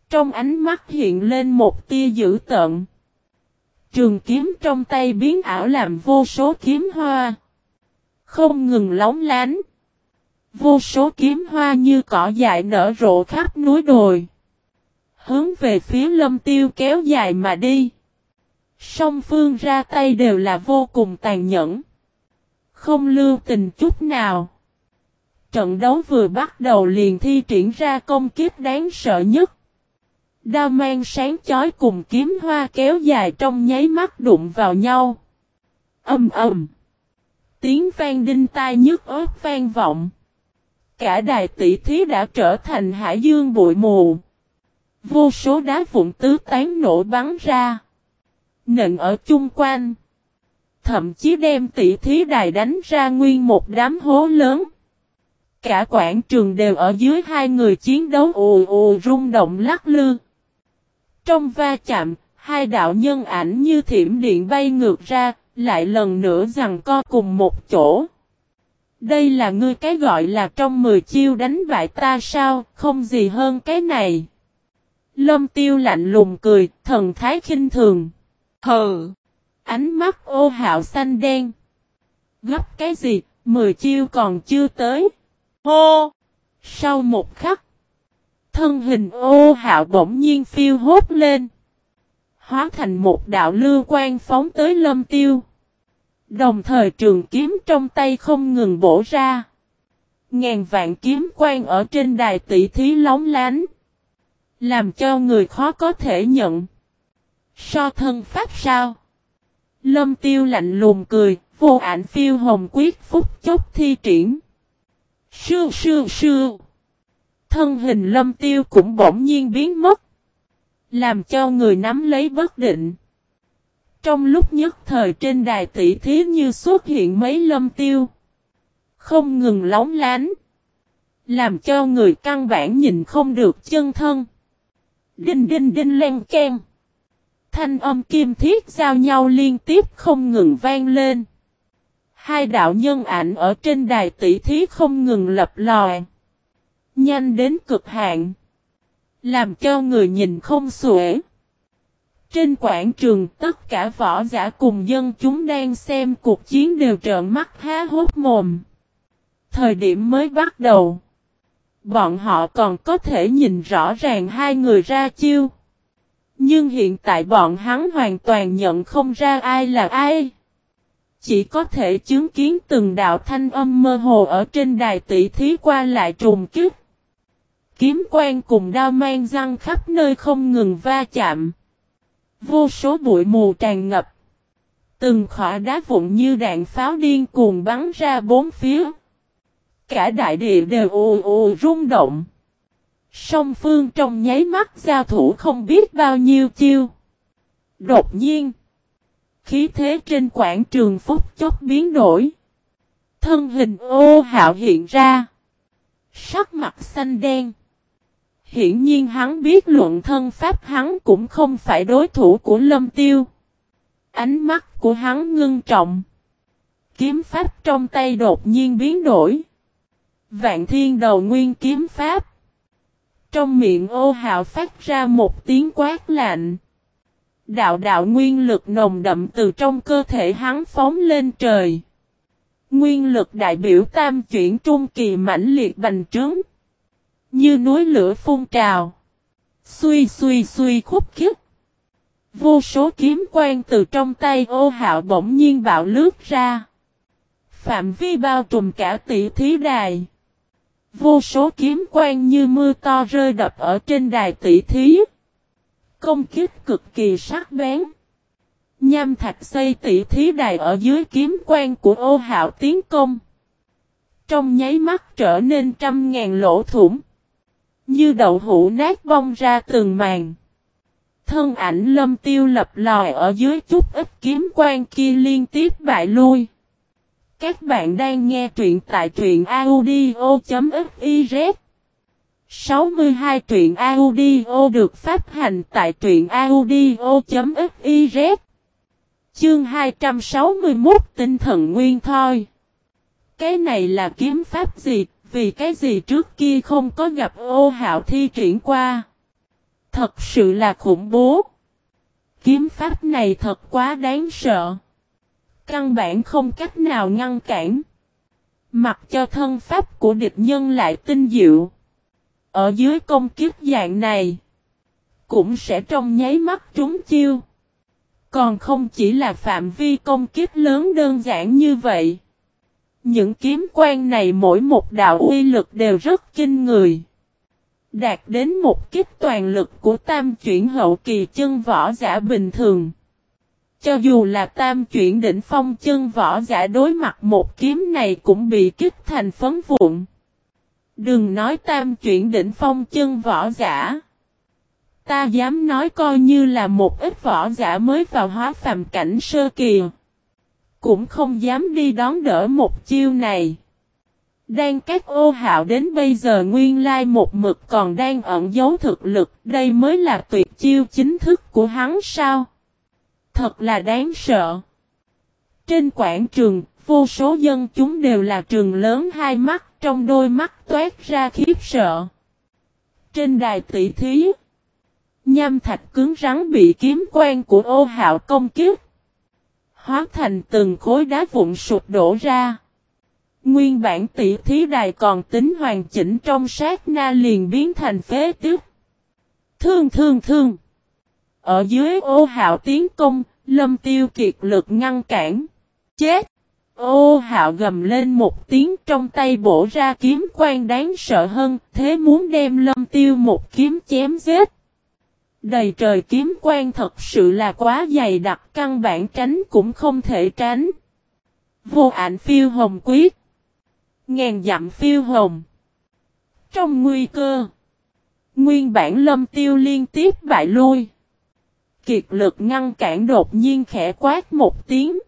Trong ánh mắt hiện lên một tia dữ tợn. Trường kiếm trong tay biến ảo làm vô số kiếm hoa. Không ngừng lóng lánh. Vô số kiếm hoa như cỏ dại nở rộ khắp núi đồi. Hướng về phía lâm tiêu kéo dài mà đi. Song phương ra tay đều là vô cùng tàn nhẫn. Không lưu tình chút nào. trận đấu vừa bắt đầu liền thi triển ra công kiếp đáng sợ nhất. Đao mang sáng chói cùng kiếm hoa kéo dài trong nháy mắt đụng vào nhau. Âm ầm. Tiếng vang đinh tai nhức ớt vang vọng. Cả đài tỷ thí đã trở thành hải dương bụi mù. Vô số đá vụn tứ tán nổ bắn ra. Nện ở chung quanh. Thậm chí đem tỷ thí đài đánh ra nguyên một đám hố lớn. Cả quảng trường đều ở dưới hai người chiến đấu ù ù rung động lắc lư. Trong va chạm, hai đạo nhân ảnh như thiểm điện bay ngược ra, lại lần nữa rằng co cùng một chỗ. Đây là ngươi cái gọi là trong 10 chiêu đánh bại ta sao, không gì hơn cái này. Lâm tiêu lạnh lùng cười, thần thái khinh thường. Hừ! Ánh mắt ô hạo xanh đen. Gấp cái gì, 10 chiêu còn chưa tới. Hô! Sau một khắc, thân hình ô hạo bỗng nhiên phiêu hốt lên. Hóa thành một đạo lưu quan phóng tới lâm tiêu. Đồng thời trường kiếm trong tay không ngừng bổ ra. Ngàn vạn kiếm quan ở trên đài tỷ thí lóng lánh. Làm cho người khó có thể nhận. So thân pháp sao? Lâm tiêu lạnh lùng cười, vô ảnh phiêu hồng quyết phúc chốc thi triển. Sư sư sư. Thân hình lâm tiêu cũng bỗng nhiên biến mất. Làm cho người nắm lấy bất định. Trong lúc nhất thời trên đài tỷ thí như xuất hiện mấy lâm tiêu. Không ngừng lóng lánh. Làm cho người căn bản nhìn không được chân thân. Đinh đinh đinh len ken. Thanh âm kim thiết giao nhau liên tiếp không ngừng vang lên. Hai đạo nhân ảnh ở trên đài tỷ thí không ngừng lập lòi. Nhanh đến cực hạn. Làm cho người nhìn không xuể. Trên quảng trường, tất cả võ giả cùng dân chúng đang xem cuộc chiến đều trợn mắt há hốt mồm. Thời điểm mới bắt đầu. Bọn họ còn có thể nhìn rõ ràng hai người ra chiêu. Nhưng hiện tại bọn hắn hoàn toàn nhận không ra ai là ai. Chỉ có thể chứng kiến từng đạo thanh âm mơ hồ ở trên đài tỷ thí qua lại trùng kích. Kiếm quang cùng đao mang răng khắp nơi không ngừng va chạm. Vô số bụi mù tràn ngập. Từng khỏa đá vụn như đạn pháo điên cuồng bắn ra bốn phía. Cả đại địa đều ồ ồ rung động. Song phương trong nháy mắt giao thủ không biết bao nhiêu chiêu. Đột nhiên. Khí thế trên quảng trường phúc chốc biến đổi. Thân hình ô hạo hiện ra. Sắc mặt xanh đen. Hiển nhiên hắn biết luận thân pháp hắn cũng không phải đối thủ của lâm tiêu. Ánh mắt của hắn ngưng trọng. Kiếm pháp trong tay đột nhiên biến đổi. Vạn thiên đầu nguyên kiếm pháp. Trong miệng ô hạo phát ra một tiếng quát lạnh. Đạo đạo nguyên lực nồng đậm từ trong cơ thể hắn phóng lên trời. Nguyên lực đại biểu tam chuyển trung kỳ mãnh liệt bành trướng. Như núi lửa phun trào. Xuy xuy xuy khúc khích. Vô số kiếm quang từ trong tay ô hạo bỗng nhiên bạo lướt ra. Phạm vi bao trùm cả tỷ thí đài. Vô số kiếm quang như mưa to rơi đập ở trên đài tỷ thí. Công kích cực kỳ sắc bén. Nham thạch xây tỷ thí đài ở dưới kiếm quang của ô hạo tiến công. Trong nháy mắt trở nên trăm ngàn lỗ thủng. Như đậu hũ nát bong ra từng màn. Thân ảnh lâm tiêu lập lòi ở dưới chút ít kiếm quan kia liên tiếp bại lui. Các bạn đang nghe truyện tại truyện audio.fiz 62 truyện audio được phát hành tại truyện audio.fiz Chương 261 tinh thần nguyên thôi Cái này là kiếm pháp gì vì cái gì trước kia không có gặp ô hạo thi triển qua. Thật sự là khủng bố. Kiếm pháp này thật quá đáng sợ. Căn bản không cách nào ngăn cản. Mặc cho thân pháp của địch nhân lại tinh diệu. Ở dưới công kiếp dạng này. Cũng sẽ trong nháy mắt trúng chiêu. Còn không chỉ là phạm vi công kiếp lớn đơn giản như vậy. Những kiếm quan này mỗi một đạo uy lực đều rất kinh người. Đạt đến một kích toàn lực của tam chuyển hậu kỳ chân võ giả bình thường. Cho dù là tam chuyển đỉnh phong chân võ giả đối mặt một kiếm này cũng bị kích thành phấn vụn. Đừng nói tam chuyển đỉnh phong chân võ giả. Ta dám nói coi như là một ít võ giả mới vào hóa phàm cảnh sơ kỳ. Cũng không dám đi đón đỡ một chiêu này. Đang các ô hạo đến bây giờ nguyên lai một mực còn đang ẩn giấu thực lực. Đây mới là tuyệt chiêu chính thức của hắn sao? Thật là đáng sợ. Trên quảng trường, vô số dân chúng đều là trường lớn hai mắt, trong đôi mắt toát ra khiếp sợ. Trên đài tỷ thí, nham thạch cứng rắn bị kiếm quan của ô hạo công kiếp. Hóa thành từng khối đá vụn sụp đổ ra. Nguyên bản tỷ thí đài còn tính hoàn chỉnh trong sát na liền biến thành phế tức. Thương thương thương. Ở dưới ô hạo tiến công, lâm tiêu kiệt lực ngăn cản. Chết! Ô hạo gầm lên một tiếng trong tay bổ ra kiếm quan đáng sợ hơn, thế muốn đem lâm tiêu một kiếm chém giết. Đầy trời kiếm quan thật sự là quá dày đặc, căn bản tránh cũng không thể tránh. Vô ảnh phiêu hồng quyết. Ngàn dặm phiêu hồng. Trong nguy cơ. Nguyên bản lâm tiêu liên tiếp bại lui. Kiệt lực ngăn cản đột nhiên khẽ quát một tiếng.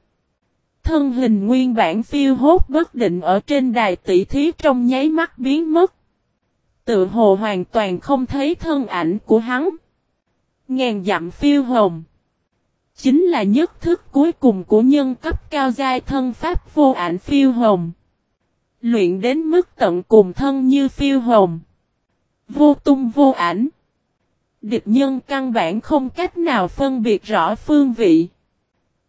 Thân hình nguyên bản phiêu hốt bất định ở trên đài tỷ thí trong nháy mắt biến mất. Tự hồ hoàn toàn không thấy thân ảnh của hắn. Ngàn dặm phiêu hồng. Chính là nhất thức cuối cùng của nhân cấp cao giai thân pháp vô ảnh phiêu hồng. Luyện đến mức tận cùng thân như phiêu hồng. Vô tung vô ảnh. Địch nhân căn bản không cách nào phân biệt rõ phương vị.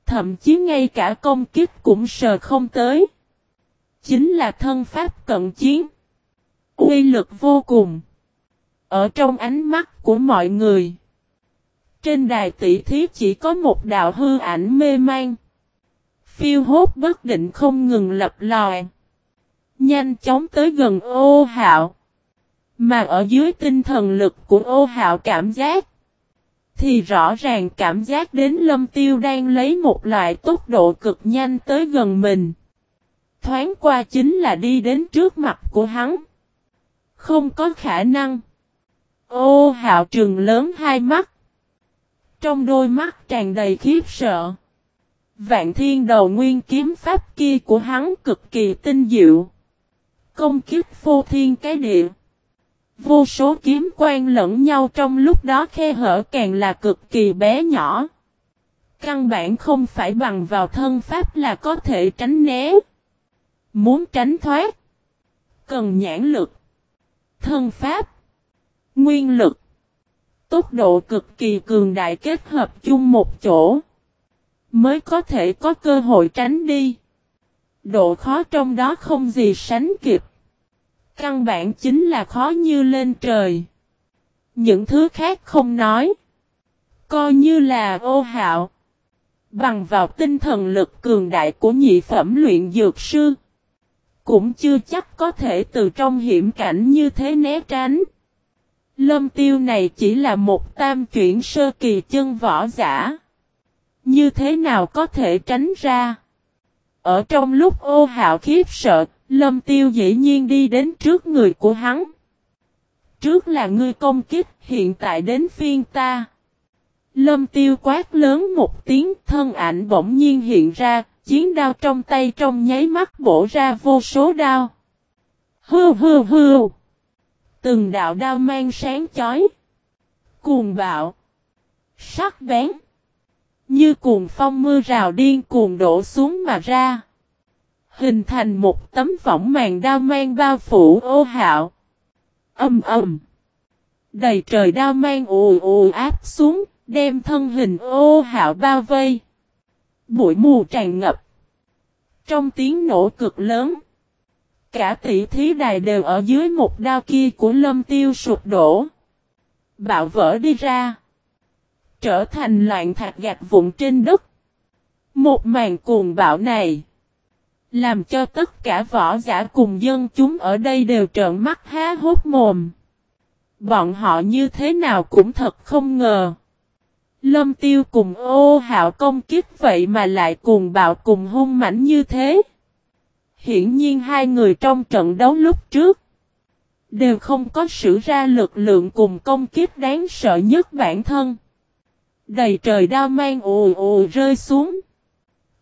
Thậm chí ngay cả công kích cũng sờ không tới. Chính là thân pháp cận chiến. Uy lực vô cùng. Ở trong ánh mắt của mọi người. Trên đài tỷ thí chỉ có một đạo hư ảnh mê man. Phiêu hốt bất định không ngừng lập lòi. Nhanh chóng tới gần ô hạo. Mà ở dưới tinh thần lực của ô hạo cảm giác. Thì rõ ràng cảm giác đến lâm tiêu đang lấy một loại tốc độ cực nhanh tới gần mình. Thoáng qua chính là đi đến trước mặt của hắn. Không có khả năng. Ô hạo trừng lớn hai mắt. Trong đôi mắt tràn đầy khiếp sợ. Vạn thiên đầu nguyên kiếm pháp kia của hắn cực kỳ tinh diệu. Công kiếp phô thiên cái địa. Vô số kiếm quan lẫn nhau trong lúc đó khe hở càng là cực kỳ bé nhỏ. Căn bản không phải bằng vào thân pháp là có thể tránh né. Muốn tránh thoát. Cần nhãn lực. Thân pháp. Nguyên lực. Tốc độ cực kỳ cường đại kết hợp chung một chỗ. Mới có thể có cơ hội tránh đi. Độ khó trong đó không gì sánh kịp. Căn bản chính là khó như lên trời. Những thứ khác không nói. Coi như là ô hạo. Bằng vào tinh thần lực cường đại của nhị phẩm luyện dược sư. Cũng chưa chắc có thể từ trong hiểm cảnh như thế né tránh. Lâm tiêu này chỉ là một tam chuyển sơ kỳ chân võ giả. Như thế nào có thể tránh ra? Ở trong lúc ô hạo khiếp sợ, Lâm tiêu dĩ nhiên đi đến trước người của hắn. Trước là ngươi công kích, hiện tại đến phiên ta. Lâm tiêu quát lớn một tiếng thân ảnh bỗng nhiên hiện ra, chiến đao trong tay trong nháy mắt bổ ra vô số đao. Hư hư hư. Từng đạo đao mang sáng chói. Cuồng bạo. Sắc bén. Như cuồng phong mưa rào điên cuồng đổ xuống mà ra. Hình thành một tấm võng màn đao mang bao phủ ô hạo. Âm ầm. Đầy trời đao mang ù ù áp xuống, đem thân hình ô hạo bao vây. Bụi mù tràn ngập. Trong tiếng nổ cực lớn. Cả tỷ thí đài đều ở dưới một đao kia của lâm tiêu sụp đổ. Bạo vỡ đi ra. Trở thành loạn thạch gạch vụn trên đất. Một màn cuồng bạo này. Làm cho tất cả võ giả cùng dân chúng ở đây đều trợn mắt há hốt mồm. Bọn họ như thế nào cũng thật không ngờ. Lâm tiêu cùng ô hạo công kiếp vậy mà lại cuồng bạo cùng hung mãnh như thế. Hiển nhiên hai người trong trận đấu lúc trước. Đều không có sử ra lực lượng cùng công kiếp đáng sợ nhất bản thân. Đầy trời đao mang ù ù rơi xuống.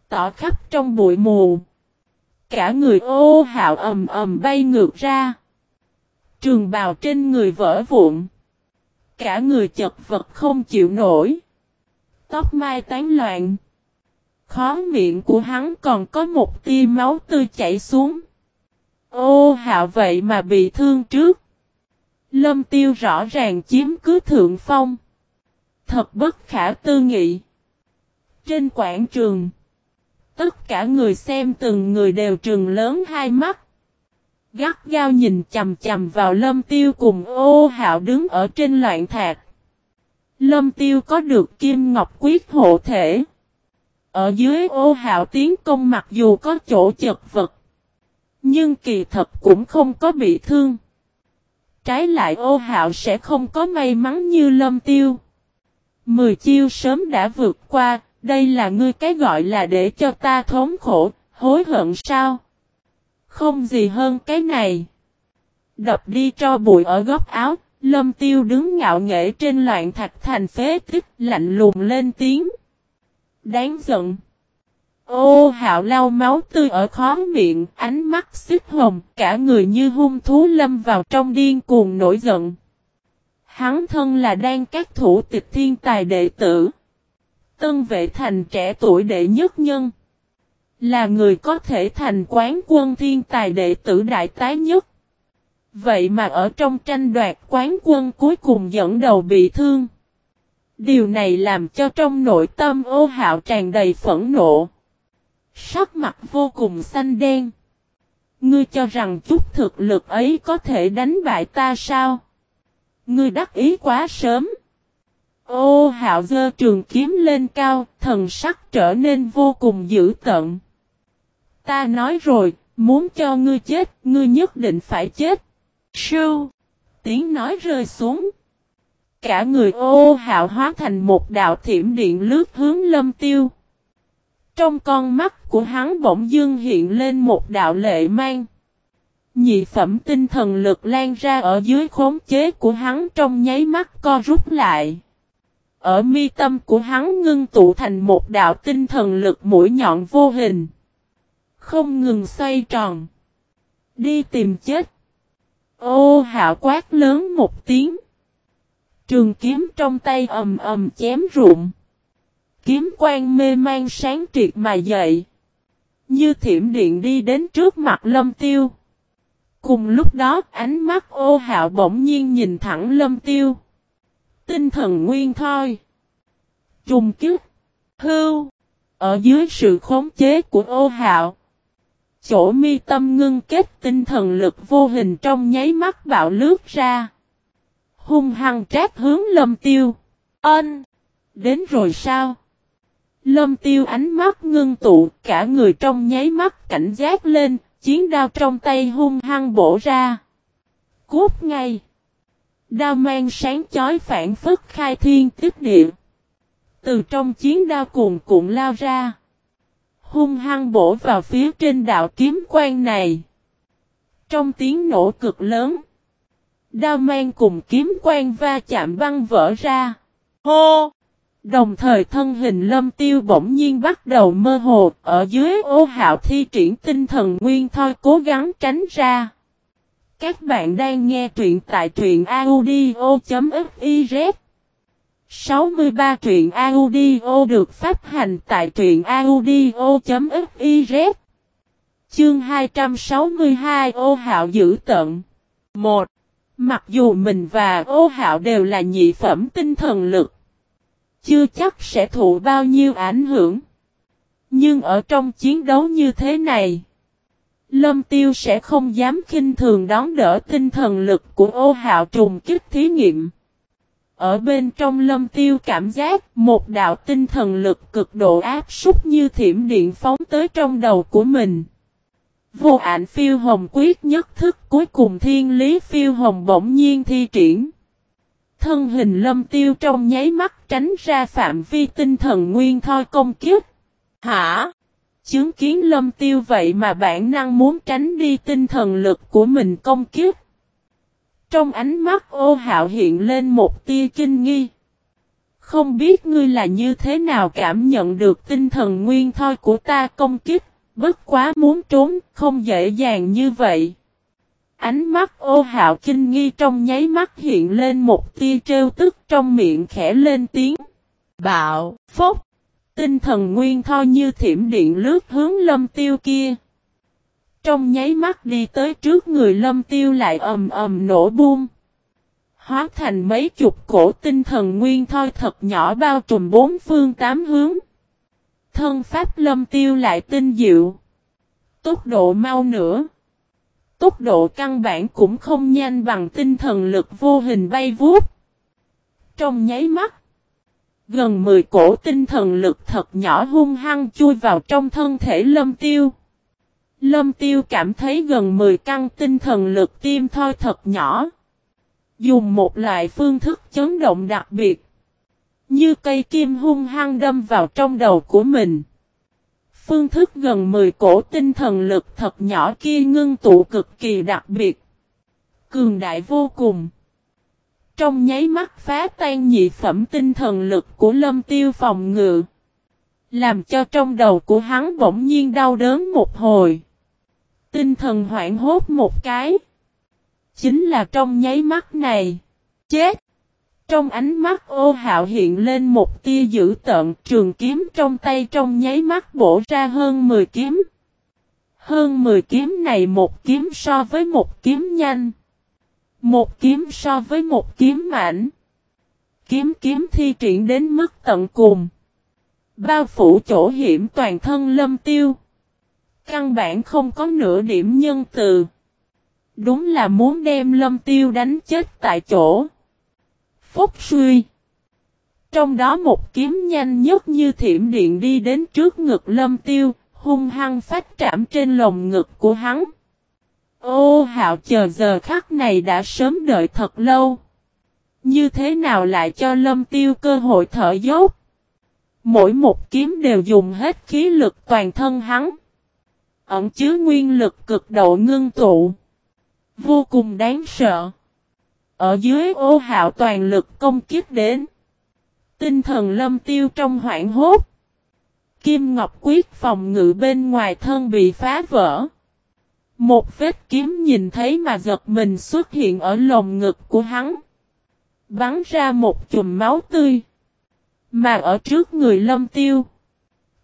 Tỏ khắp trong bụi mù. Cả người ô hạo ầm ầm bay ngược ra. Trường bào trên người vỡ vụn. Cả người chật vật không chịu nổi. Tóc mai tán loạn. Khó miệng của hắn còn có một tia máu tươi chảy xuống. Ô hạo vậy mà bị thương trước. Lâm tiêu rõ ràng chiếm cứ thượng phong. Thật bất khả tư nghị. Trên quảng trường. Tất cả người xem từng người đều trừng lớn hai mắt. Gắt gao nhìn chầm chầm vào lâm tiêu cùng ô hạo đứng ở trên loạn thạc. Lâm tiêu có được kim ngọc quyết hộ thể. Ở dưới ô hạo tiến công mặc dù có chỗ chật vật. Nhưng kỳ thật cũng không có bị thương. Trái lại ô hạo sẽ không có may mắn như lâm tiêu. Mười chiêu sớm đã vượt qua, đây là ngươi cái gọi là để cho ta thống khổ, hối hận sao? Không gì hơn cái này. Đập đi cho bụi ở góc áo, lâm tiêu đứng ngạo nghễ trên loạn thạch thành phế tích lạnh lùng lên tiếng. Đáng giận. Ô hạo lau máu tươi ở khó miệng, ánh mắt xích hồng, cả người như hung thú lâm vào trong điên cuồng nổi giận. Hắn thân là đang các thủ tịch thiên tài đệ tử. Tân vệ thành trẻ tuổi đệ nhất nhân. Là người có thể thành quán quân thiên tài đệ tử đại tái nhất. Vậy mà ở trong tranh đoạt quán quân cuối cùng dẫn đầu bị thương. Điều này làm cho trong nội tâm ô hạo tràn đầy phẫn nộ. Sắc mặt vô cùng xanh đen. Ngươi cho rằng chút thực lực ấy có thể đánh bại ta sao? Ngươi đắc ý quá sớm. Ô hạo dơ trường kiếm lên cao, thần sắc trở nên vô cùng dữ tận. Ta nói rồi, muốn cho ngươi chết, ngươi nhất định phải chết. Sưu! Tiếng nói rơi xuống. Cả người ô hạo hóa thành một đạo thiểm điện lướt hướng lâm tiêu. Trong con mắt của hắn bỗng dưng hiện lên một đạo lệ mang. Nhị phẩm tinh thần lực lan ra ở dưới khống chế của hắn trong nháy mắt co rút lại. Ở mi tâm của hắn ngưng tụ thành một đạo tinh thần lực mũi nhọn vô hình. Không ngừng xoay tròn. Đi tìm chết. Ô hạo quát lớn một tiếng. Trường kiếm trong tay ầm ầm chém rụng. Kiếm quang mê mang sáng triệt mà dậy. Như thiểm điện đi đến trước mặt lâm tiêu. Cùng lúc đó, ánh mắt ô hạo bỗng nhiên nhìn thẳng lâm tiêu. Tinh thần nguyên thôi. Trùng kiếp. Hưu. Ở dưới sự khống chế của ô hạo. Chỗ mi tâm ngưng kết tinh thần lực vô hình trong nháy mắt bạo lướt ra. Hung hăng trát hướng lâm tiêu. Ân. Đến rồi sao? Lâm tiêu ánh mắt ngưng tụ cả người trong nháy mắt cảnh giác lên, chiến đao trong tay hung hăng bổ ra. Cút ngay. Đao mang sáng chói phản phất khai thiên tích địa. Từ trong chiến đao cuồn cuộn lao ra. Hung hăng bổ vào phía trên đạo kiếm quan này. Trong tiếng nổ cực lớn. Đao mang cùng kiếm quang va chạm băng vỡ ra. Hô! Đồng thời thân hình lâm tiêu bỗng nhiên bắt đầu mơ hồ, ở dưới ô hạo thi triển tinh thần nguyên thôi cố gắng tránh ra. Các bạn đang nghe truyện tại truyện audio.fiz 63 truyện audio được phát hành tại truyện audio.fiz Chương 262 ô hạo giữ tận 1. Mặc dù mình và ô hạo đều là nhị phẩm tinh thần lực chưa chắc sẽ thụ bao nhiêu ảnh hưởng. Nhưng ở trong chiến đấu như thế này, Lâm Tiêu sẽ không dám khinh thường đón đỡ tinh thần lực của ô hạo trùng kích thí nghiệm. Ở bên trong lâm tiêu cảm giác một đạo tinh thần lực cực độ áp súc như thiểm điện phóng tới trong đầu của mình. Vô ảnh phiêu hồng quyết nhất thức cuối cùng thiên lý phiêu hồng bỗng nhiên thi triển. Thân hình lâm tiêu trong nháy mắt tránh ra phạm vi tinh thần nguyên thoi công kiếp. Hả? Chứng kiến lâm tiêu vậy mà bản năng muốn tránh đi tinh thần lực của mình công kiếp. Trong ánh mắt ô hạo hiện lên một tia kinh nghi. Không biết ngươi là như thế nào cảm nhận được tinh thần nguyên thoi của ta công kích, bất quá muốn trốn, không dễ dàng như vậy. Ánh mắt ô hạo kinh nghi trong nháy mắt hiện lên một tia trêu tức trong miệng khẽ lên tiếng. Bạo, phốc, tinh thần nguyên thoi như thiểm điện lướt hướng lâm tiêu kia. Trong nháy mắt đi tới trước người lâm tiêu lại ầm ầm nổ buông hóa thành mấy chục cổ tinh thần nguyên thoi thật nhỏ bao trùm bốn phương tám hướng. Thân pháp lâm tiêu lại tinh diệu. Tốc độ mau nữa. Tốc độ căn bản cũng không nhanh bằng tinh thần lực vô hình bay vuốt. Trong nháy mắt, gần 10 cổ tinh thần lực thật nhỏ hung hăng chui vào trong thân thể lâm tiêu. Lâm tiêu cảm thấy gần 10 căn tinh thần lực tim thoi thật nhỏ. Dùng một loại phương thức chấn động đặc biệt. Như cây kim hung hăng đâm vào trong đầu của mình. Phương thức gần 10 cổ tinh thần lực thật nhỏ kia ngưng tụ cực kỳ đặc biệt. Cường đại vô cùng. Trong nháy mắt phá tan nhị phẩm tinh thần lực của lâm tiêu phòng ngự. Làm cho trong đầu của hắn bỗng nhiên đau đớn một hồi. Tinh thần hoảng hốt một cái. Chính là trong nháy mắt này. Chết! Trong ánh mắt ô hạo hiện lên một tia dữ tợn, trường kiếm trong tay trong nháy mắt bổ ra hơn 10 kiếm. Hơn 10 kiếm này một kiếm so với một kiếm nhanh. Một kiếm so với một kiếm mạnh. Kiếm kiếm thi triển đến mức tận cùng. Bao phủ chỗ hiểm toàn thân lâm tiêu. Căn bản không có nửa điểm nhân từ. Đúng là muốn đem lâm tiêu đánh chết tại chỗ. Phúc suy. Trong đó một kiếm nhanh nhất như thiểm điện đi đến trước ngực lâm tiêu, hung hăng phát trảm trên lồng ngực của hắn. Ô hạo chờ giờ khắc này đã sớm đợi thật lâu. Như thế nào lại cho lâm tiêu cơ hội thở dốc? Mỗi một kiếm đều dùng hết khí lực toàn thân hắn. Ẩn chứa nguyên lực cực độ ngưng tụ. Vô cùng đáng sợ. Ở dưới ô hạo toàn lực công kiếp đến. Tinh thần lâm tiêu trong hoảng hốt. Kim Ngọc Quyết phòng ngự bên ngoài thân bị phá vỡ. Một vết kiếm nhìn thấy mà giật mình xuất hiện ở lồng ngực của hắn. Bắn ra một chùm máu tươi. Mà ở trước người lâm tiêu.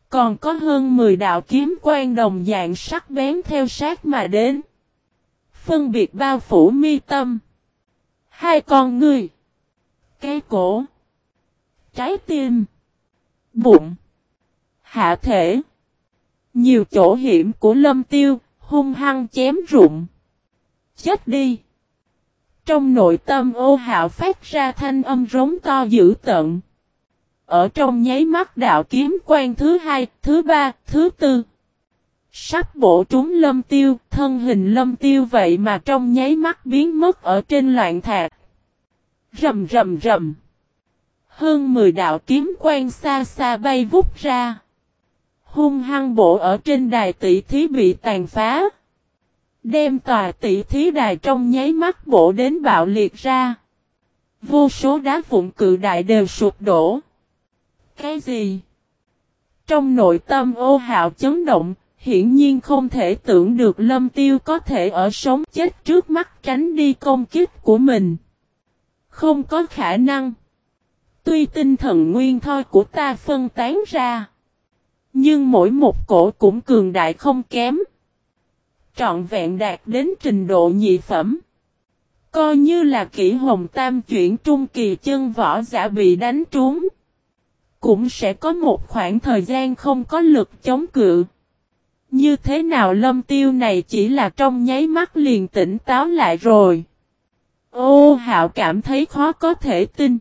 Còn có hơn 10 đạo kiếm quan đồng dạng sắc bén theo sát mà đến phân biệt bao phủ mi tâm. Hai con người. Cái cổ. Trái tim. Bụng. Hạ thể. Nhiều chỗ hiểm của lâm tiêu, hung hăng chém rụng. Chết đi. Trong nội tâm ô hạo phát ra thanh âm rống to dữ tận. Ở trong nháy mắt đạo kiếm quan thứ hai, thứ ba, thứ tư. Sắp bổ trúng lâm tiêu, thân hình lâm tiêu vậy mà trong nháy mắt biến mất ở trên loạn thạc. Rầm rầm rầm. Hơn 10 đạo kiếm quang xa xa bay vút ra. Hung hăng bổ ở trên đài tỷ thí bị tàn phá. Đem tòa tỷ thí đài trong nháy mắt bổ đến bạo liệt ra. Vô số đá vụn cự đại đều sụp đổ. Cái gì? Trong nội tâm ô hạo chấn động, Hiển nhiên không thể tưởng được lâm tiêu có thể ở sống chết trước mắt tránh đi công kích của mình. Không có khả năng. Tuy tinh thần nguyên thôi của ta phân tán ra. Nhưng mỗi một cổ cũng cường đại không kém. Trọn vẹn đạt đến trình độ nhị phẩm. Coi như là kỹ hồng tam chuyển trung kỳ chân võ giả bị đánh trúng. Cũng sẽ có một khoảng thời gian không có lực chống cự. Như thế nào lâm tiêu này chỉ là trong nháy mắt liền tỉnh táo lại rồi. Ô, hạo cảm thấy khó có thể tin.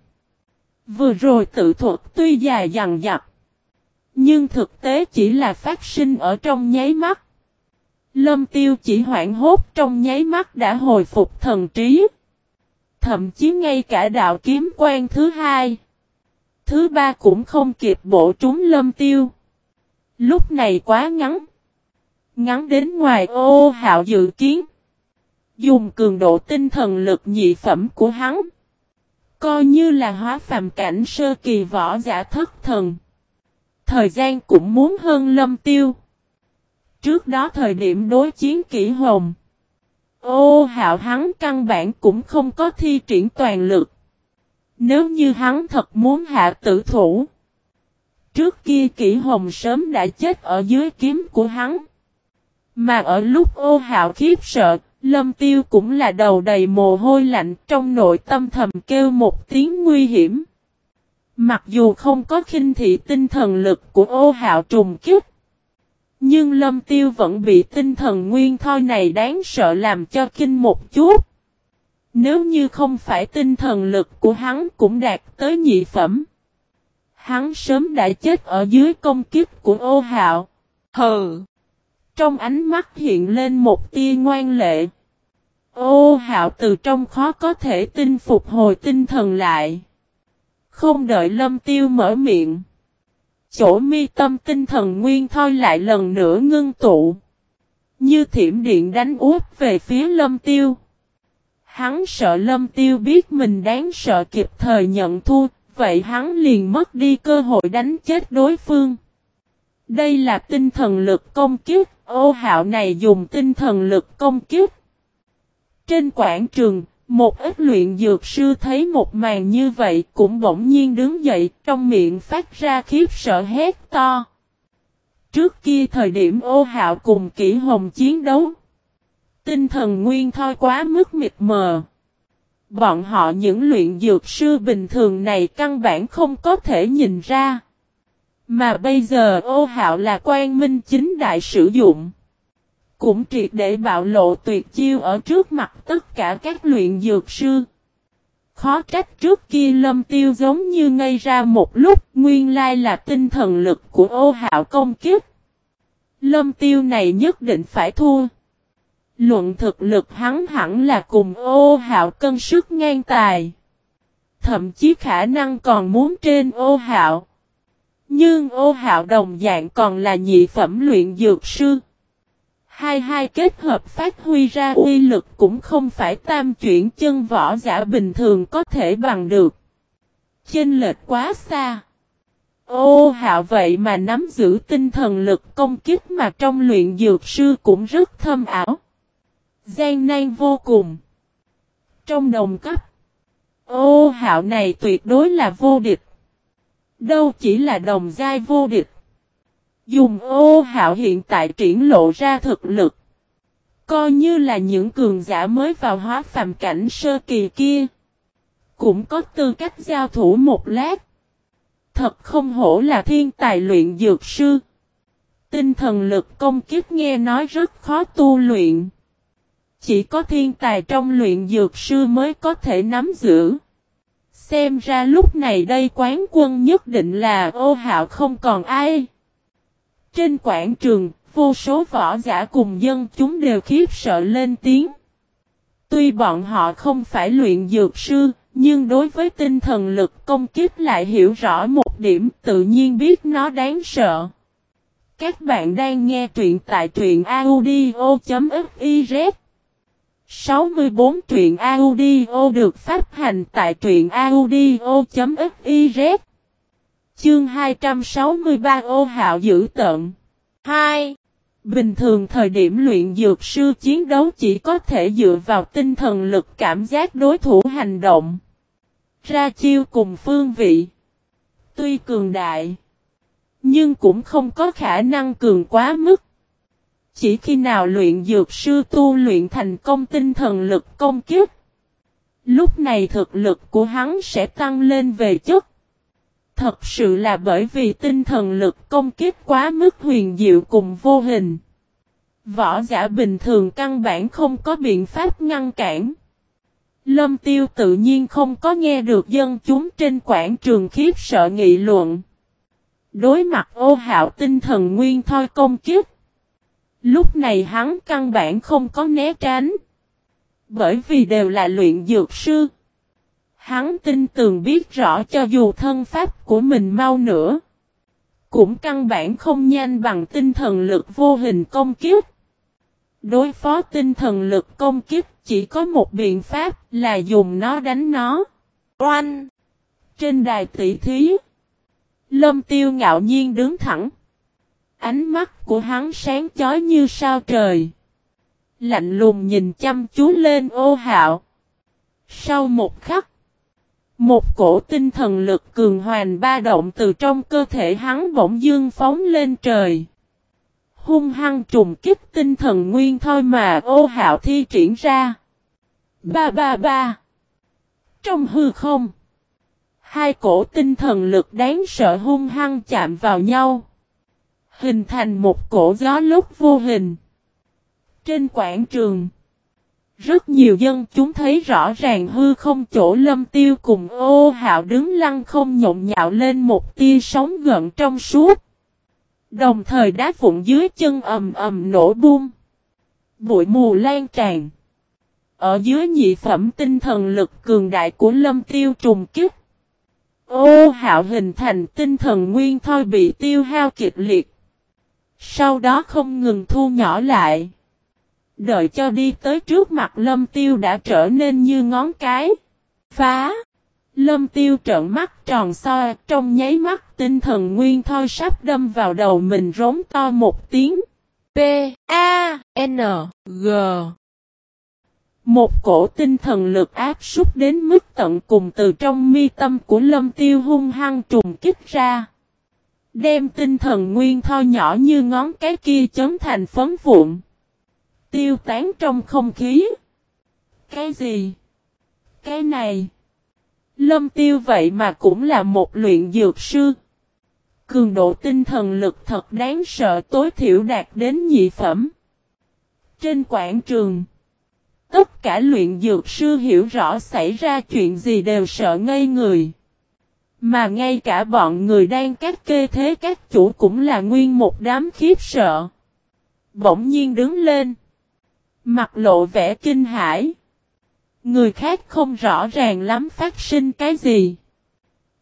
Vừa rồi tự thuật tuy dài dằng dặc. Nhưng thực tế chỉ là phát sinh ở trong nháy mắt. Lâm tiêu chỉ hoảng hốt trong nháy mắt đã hồi phục thần trí. Thậm chí ngay cả đạo kiếm quan thứ hai. Thứ ba cũng không kịp bổ trúng lâm tiêu. Lúc này quá ngắn. Ngắn đến ngoài ô hạo dự kiến. Dùng cường độ tinh thần lực nhị phẩm của hắn. Coi như là hóa phàm cảnh sơ kỳ võ giả thất thần. Thời gian cũng muốn hơn lâm tiêu. Trước đó thời điểm đối chiến kỹ hồng. Ô hạo hắn căn bản cũng không có thi triển toàn lực. Nếu như hắn thật muốn hạ tử thủ. Trước kia kỹ hồng sớm đã chết ở dưới kiếm của hắn. Mà ở lúc ô hạo khiếp sợ, lâm tiêu cũng là đầu đầy mồ hôi lạnh trong nội tâm thầm kêu một tiếng nguy hiểm. Mặc dù không có khinh thị tinh thần lực của ô hạo trùng kiếp. Nhưng lâm tiêu vẫn bị tinh thần nguyên thoi này đáng sợ làm cho kinh một chút. Nếu như không phải tinh thần lực của hắn cũng đạt tới nhị phẩm. Hắn sớm đã chết ở dưới công kiếp của ô hạo. Hừ! Trong ánh mắt hiện lên một tia ngoan lệ. Ô hạo từ trong khó có thể tinh phục hồi tinh thần lại. Không đợi lâm tiêu mở miệng. Chỗ mi tâm tinh thần nguyên thôi lại lần nữa ngưng tụ. Như thiểm điện đánh úp về phía lâm tiêu. Hắn sợ lâm tiêu biết mình đáng sợ kịp thời nhận thua, vậy hắn liền mất đi cơ hội đánh chết đối phương. Đây là tinh thần lực công kiếp, ô hạo này dùng tinh thần lực công kiếp. Trên quảng trường, một ít luyện dược sư thấy một màn như vậy cũng bỗng nhiên đứng dậy trong miệng phát ra khiếp sợ hét to. Trước kia thời điểm ô hạo cùng kỹ hồng chiến đấu. Tinh thần nguyên thôi quá mức mịt mờ. Bọn họ những luyện dược sư bình thường này căn bản không có thể nhìn ra. Mà bây giờ ô hạo là quan minh chính đại sử dụng. Cũng triệt để bạo lộ tuyệt chiêu ở trước mặt tất cả các luyện dược sư. Khó trách trước kia lâm tiêu giống như ngây ra một lúc, nguyên lai là tinh thần lực của ô hạo công kiếp. Lâm tiêu này nhất định phải thua. Luận thực lực hắn hẳn là cùng ô hạo cân sức ngang tài. Thậm chí khả năng còn muốn trên ô hạo. Nhưng ô hạo đồng dạng còn là nhị phẩm luyện dược sư. Hai hai kết hợp phát huy ra uy lực cũng không phải tam chuyển chân võ giả bình thường có thể bằng được. Chênh lệch quá xa. Ô hạo vậy mà nắm giữ tinh thần lực công kích mà trong luyện dược sư cũng rất thâm ảo. Gian nan vô cùng. Trong đồng cấp. Ô hạo này tuyệt đối là vô địch. Đâu chỉ là đồng giai vô địch. Dùng ô hạo hiện tại triển lộ ra thực lực. Coi như là những cường giả mới vào hóa phàm cảnh sơ kỳ kia. Cũng có tư cách giao thủ một lát. Thật không hổ là thiên tài luyện dược sư. Tinh thần lực công kiếp nghe nói rất khó tu luyện. Chỉ có thiên tài trong luyện dược sư mới có thể nắm giữ. Xem ra lúc này đây quán quân nhất định là ô hạo không còn ai. Trên quảng trường, vô số võ giả cùng dân chúng đều khiếp sợ lên tiếng. Tuy bọn họ không phải luyện dược sư, nhưng đối với tinh thần lực công kiếp lại hiểu rõ một điểm tự nhiên biết nó đáng sợ. Các bạn đang nghe truyện tại truyện audio.fif 64 truyện audio được phát hành tại truyện audio.fiz Chương 263 ô hạo giữ tận 2. Bình thường thời điểm luyện dược sư chiến đấu chỉ có thể dựa vào tinh thần lực cảm giác đối thủ hành động. Ra chiêu cùng phương vị. Tuy cường đại, nhưng cũng không có khả năng cường quá mức. Chỉ khi nào luyện dược sư tu luyện thành công tinh thần lực công kiếp. Lúc này thực lực của hắn sẽ tăng lên về chất. Thật sự là bởi vì tinh thần lực công kiếp quá mức huyền diệu cùng vô hình. Võ giả bình thường căn bản không có biện pháp ngăn cản. Lâm tiêu tự nhiên không có nghe được dân chúng trên quảng trường khiếp sợ nghị luận. Đối mặt ô hạo tinh thần nguyên thôi công kiếp. Lúc này hắn căn bản không có né tránh. Bởi vì đều là luyện dược sư. Hắn tin tường biết rõ cho dù thân pháp của mình mau nữa. Cũng căn bản không nhanh bằng tinh thần lực vô hình công kiếp. Đối phó tinh thần lực công kiếp chỉ có một biện pháp là dùng nó đánh nó. Oanh! Trên đài tỷ thí. Lâm tiêu ngạo nhiên đứng thẳng. Ánh mắt của hắn sáng chói như sao trời. Lạnh lùng nhìn chăm chú lên ô hạo. Sau một khắc. Một cổ tinh thần lực cường hoàn ba động từ trong cơ thể hắn bỗng dương phóng lên trời. Hung hăng trùng kích tinh thần nguyên thôi mà ô hạo thi triển ra. Ba ba ba. Trong hư không. Hai cổ tinh thần lực đáng sợ hung hăng chạm vào nhau. Hình thành một cổ gió lúc vô hình. Trên quảng trường. Rất nhiều dân chúng thấy rõ ràng hư không chỗ lâm tiêu cùng ô hạo đứng lăng không nhộn nhạo lên một tia sóng gần trong suốt. Đồng thời đá vụn dưới chân ầm ầm nổ bung. Bụi mù lan tràn. Ở dưới nhị phẩm tinh thần lực cường đại của lâm tiêu trùng kích. Ô hạo hình thành tinh thần nguyên thôi bị tiêu hao kịch liệt. Sau đó không ngừng thu nhỏ lại. Đợi cho đi tới trước mặt lâm tiêu đã trở nên như ngón cái. Phá. Lâm tiêu trợn mắt tròn soi trong nháy mắt tinh thần nguyên thôi sắp đâm vào đầu mình rống to một tiếng. P, A, N, G. Một cổ tinh thần lực áp súc đến mức tận cùng từ trong mi tâm của lâm tiêu hung hăng trùng kích ra. Đem tinh thần nguyên tho nhỏ như ngón cái kia chấm thành phấn vụn. Tiêu tán trong không khí. Cái gì? Cái này. Lâm tiêu vậy mà cũng là một luyện dược sư. Cường độ tinh thần lực thật đáng sợ tối thiểu đạt đến nhị phẩm. Trên quảng trường. Tất cả luyện dược sư hiểu rõ xảy ra chuyện gì đều sợ ngây người. Mà ngay cả bọn người đang các kê thế các chủ cũng là nguyên một đám khiếp sợ. Bỗng nhiên đứng lên. Mặt lộ vẻ kinh hãi. Người khác không rõ ràng lắm phát sinh cái gì.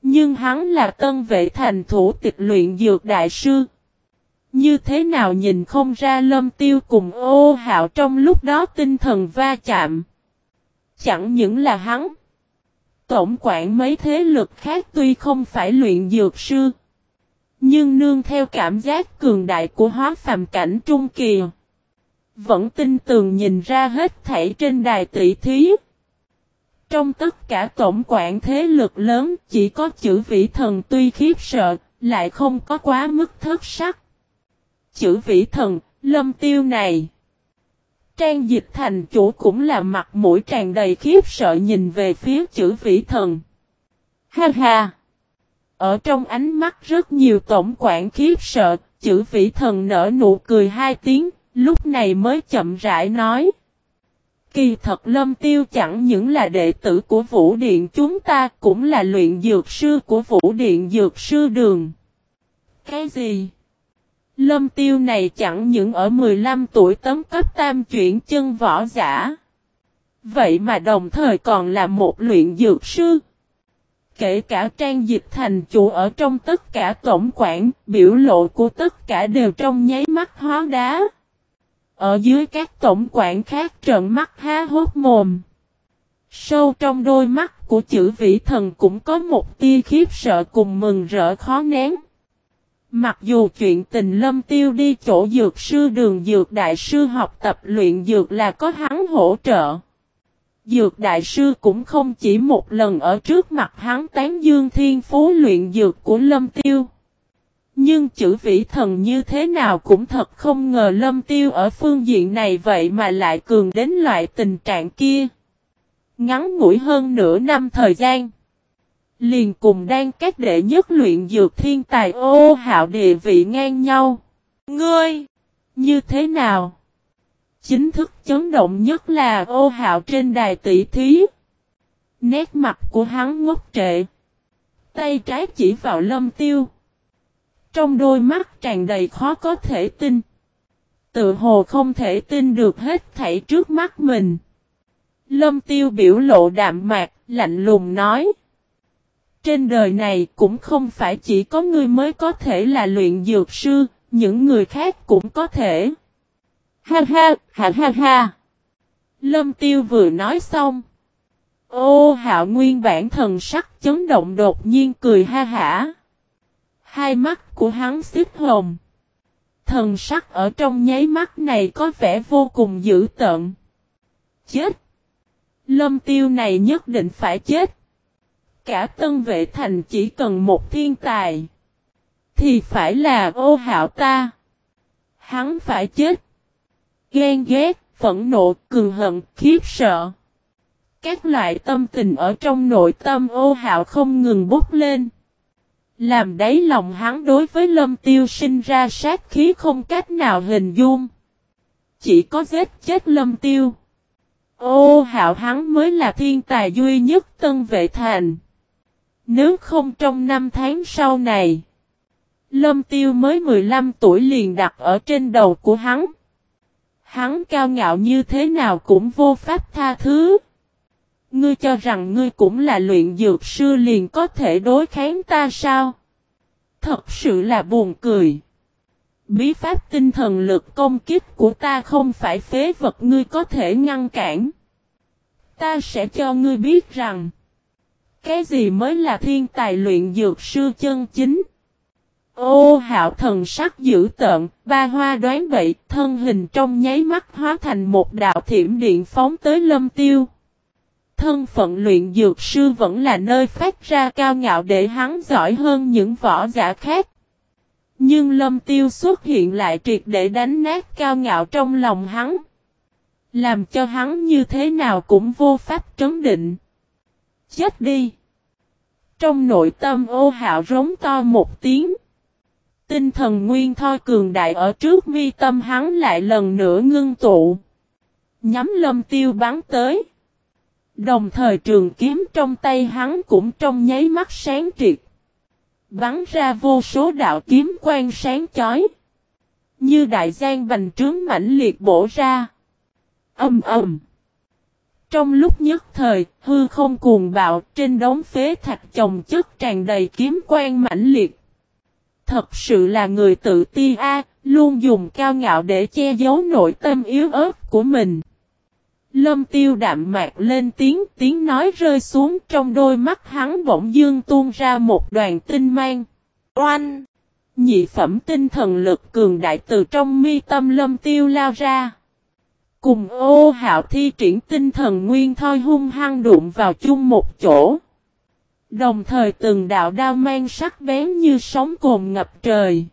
Nhưng hắn là tân vệ thành thủ tịch luyện dược đại sư. Như thế nào nhìn không ra lâm tiêu cùng ô hạo trong lúc đó tinh thần va chạm. Chẳng những là hắn. Tổng quản mấy thế lực khác tuy không phải luyện dược sư. Nhưng nương theo cảm giác cường đại của hóa phàm cảnh trung kỳ. Vẫn tin tường nhìn ra hết thảy trên đài tỷ thí. Trong tất cả tổng quản thế lực lớn chỉ có chữ vĩ thần tuy khiếp sợ, lại không có quá mức thất sắc. Chữ vĩ thần, lâm tiêu này. Trang dịch thành chủ cũng là mặt mũi tràn đầy khiếp sợ nhìn về phía chữ vĩ thần. Ha ha! Ở trong ánh mắt rất nhiều tổng quản khiếp sợ, chữ vĩ thần nở nụ cười hai tiếng, lúc này mới chậm rãi nói. Kỳ thật lâm tiêu chẳng những là đệ tử của Vũ Điện chúng ta cũng là luyện dược sư của Vũ Điện Dược Sư Đường. Cái gì? Lâm tiêu này chẳng những ở 15 tuổi tấm cấp tam chuyển chân võ giả. Vậy mà đồng thời còn là một luyện dược sư. Kể cả trang dịch thành chủ ở trong tất cả tổng quản, biểu lộ của tất cả đều trong nháy mắt hóa đá. Ở dưới các tổng quản khác trợn mắt há hốt mồm. Sâu trong đôi mắt của chữ vĩ thần cũng có một tia khiếp sợ cùng mừng rỡ khó nén. Mặc dù chuyện tình lâm tiêu đi chỗ dược sư đường dược đại sư học tập luyện dược là có hắn hỗ trợ. Dược đại sư cũng không chỉ một lần ở trước mặt hắn tán dương thiên phú luyện dược của lâm tiêu. Nhưng chữ vĩ thần như thế nào cũng thật không ngờ lâm tiêu ở phương diện này vậy mà lại cường đến loại tình trạng kia. Ngắn ngủi hơn nửa năm thời gian. Liền cùng đang các đệ nhất luyện dược thiên tài ô hạo địa vị ngang nhau. Ngươi! Như thế nào? Chính thức chấn động nhất là ô hạo trên đài tỷ thí. Nét mặt của hắn ngốc trệ. Tay trái chỉ vào lâm tiêu. Trong đôi mắt tràn đầy khó có thể tin. Tự hồ không thể tin được hết thảy trước mắt mình. Lâm tiêu biểu lộ đạm mạc, lạnh lùng nói. Trên đời này cũng không phải chỉ có ngươi mới có thể là luyện dược sư, những người khác cũng có thể. Ha ha, ha ha ha. Lâm tiêu vừa nói xong. Ô hạo nguyên bản thần sắc chấn động đột nhiên cười ha hả. Hai mắt của hắn xích hồng. Thần sắc ở trong nháy mắt này có vẻ vô cùng dữ tợn. Chết! Lâm tiêu này nhất định phải chết. Cả tân vệ thành chỉ cần một thiên tài. Thì phải là ô hạo ta. Hắn phải chết. Ghen ghét, phẫn nộ, cường hận, khiếp sợ. Các loại tâm tình ở trong nội tâm ô hạo không ngừng bốc lên. Làm đáy lòng hắn đối với lâm tiêu sinh ra sát khí không cách nào hình dung. Chỉ có giết chết lâm tiêu. Ô hạo hắn mới là thiên tài duy nhất tân vệ thành. Nếu không trong năm tháng sau này. Lâm tiêu mới 15 tuổi liền đặt ở trên đầu của hắn. Hắn cao ngạo như thế nào cũng vô pháp tha thứ. Ngươi cho rằng ngươi cũng là luyện dược sư liền có thể đối kháng ta sao? Thật sự là buồn cười. Bí pháp tinh thần lực công kích của ta không phải phế vật ngươi có thể ngăn cản. Ta sẽ cho ngươi biết rằng. Cái gì mới là thiên tài luyện dược sư chân chính? Ô hạo thần sắc dữ tợn, ba hoa đoán bậy, thân hình trong nháy mắt hóa thành một đạo thiểm điện phóng tới lâm tiêu. Thân phận luyện dược sư vẫn là nơi phát ra cao ngạo để hắn giỏi hơn những võ giả khác. Nhưng lâm tiêu xuất hiện lại triệt để đánh nát cao ngạo trong lòng hắn. Làm cho hắn như thế nào cũng vô pháp trấn định. Chết đi! Trong nội tâm ô hạo rống to một tiếng. Tinh thần nguyên thoi cường đại ở trước mi tâm hắn lại lần nữa ngưng tụ. Nhắm lâm tiêu bắn tới. Đồng thời trường kiếm trong tay hắn cũng trong nháy mắt sáng triệt. Bắn ra vô số đạo kiếm quang sáng chói. Như đại giang bành trướng mãnh liệt bổ ra. Âm ầm. Trong lúc nhất thời, hư không cuồng bạo trên đống phế thạch chồng chất tràn đầy kiếm quan mãnh liệt. Thật sự là người tự ti a, luôn dùng cao ngạo để che giấu nội tâm yếu ớt của mình. Lâm tiêu đạm mạc lên tiếng, tiếng nói rơi xuống trong đôi mắt hắn bỗng dương tuôn ra một đoàn tinh mang. Oanh! Nhị phẩm tinh thần lực cường đại từ trong mi tâm lâm tiêu lao ra. Cùng ô hạo thi triển tinh thần nguyên thoi hung hăng đụng vào chung một chỗ. Đồng thời từng đạo đao mang sắc bén như sóng cồn ngập trời.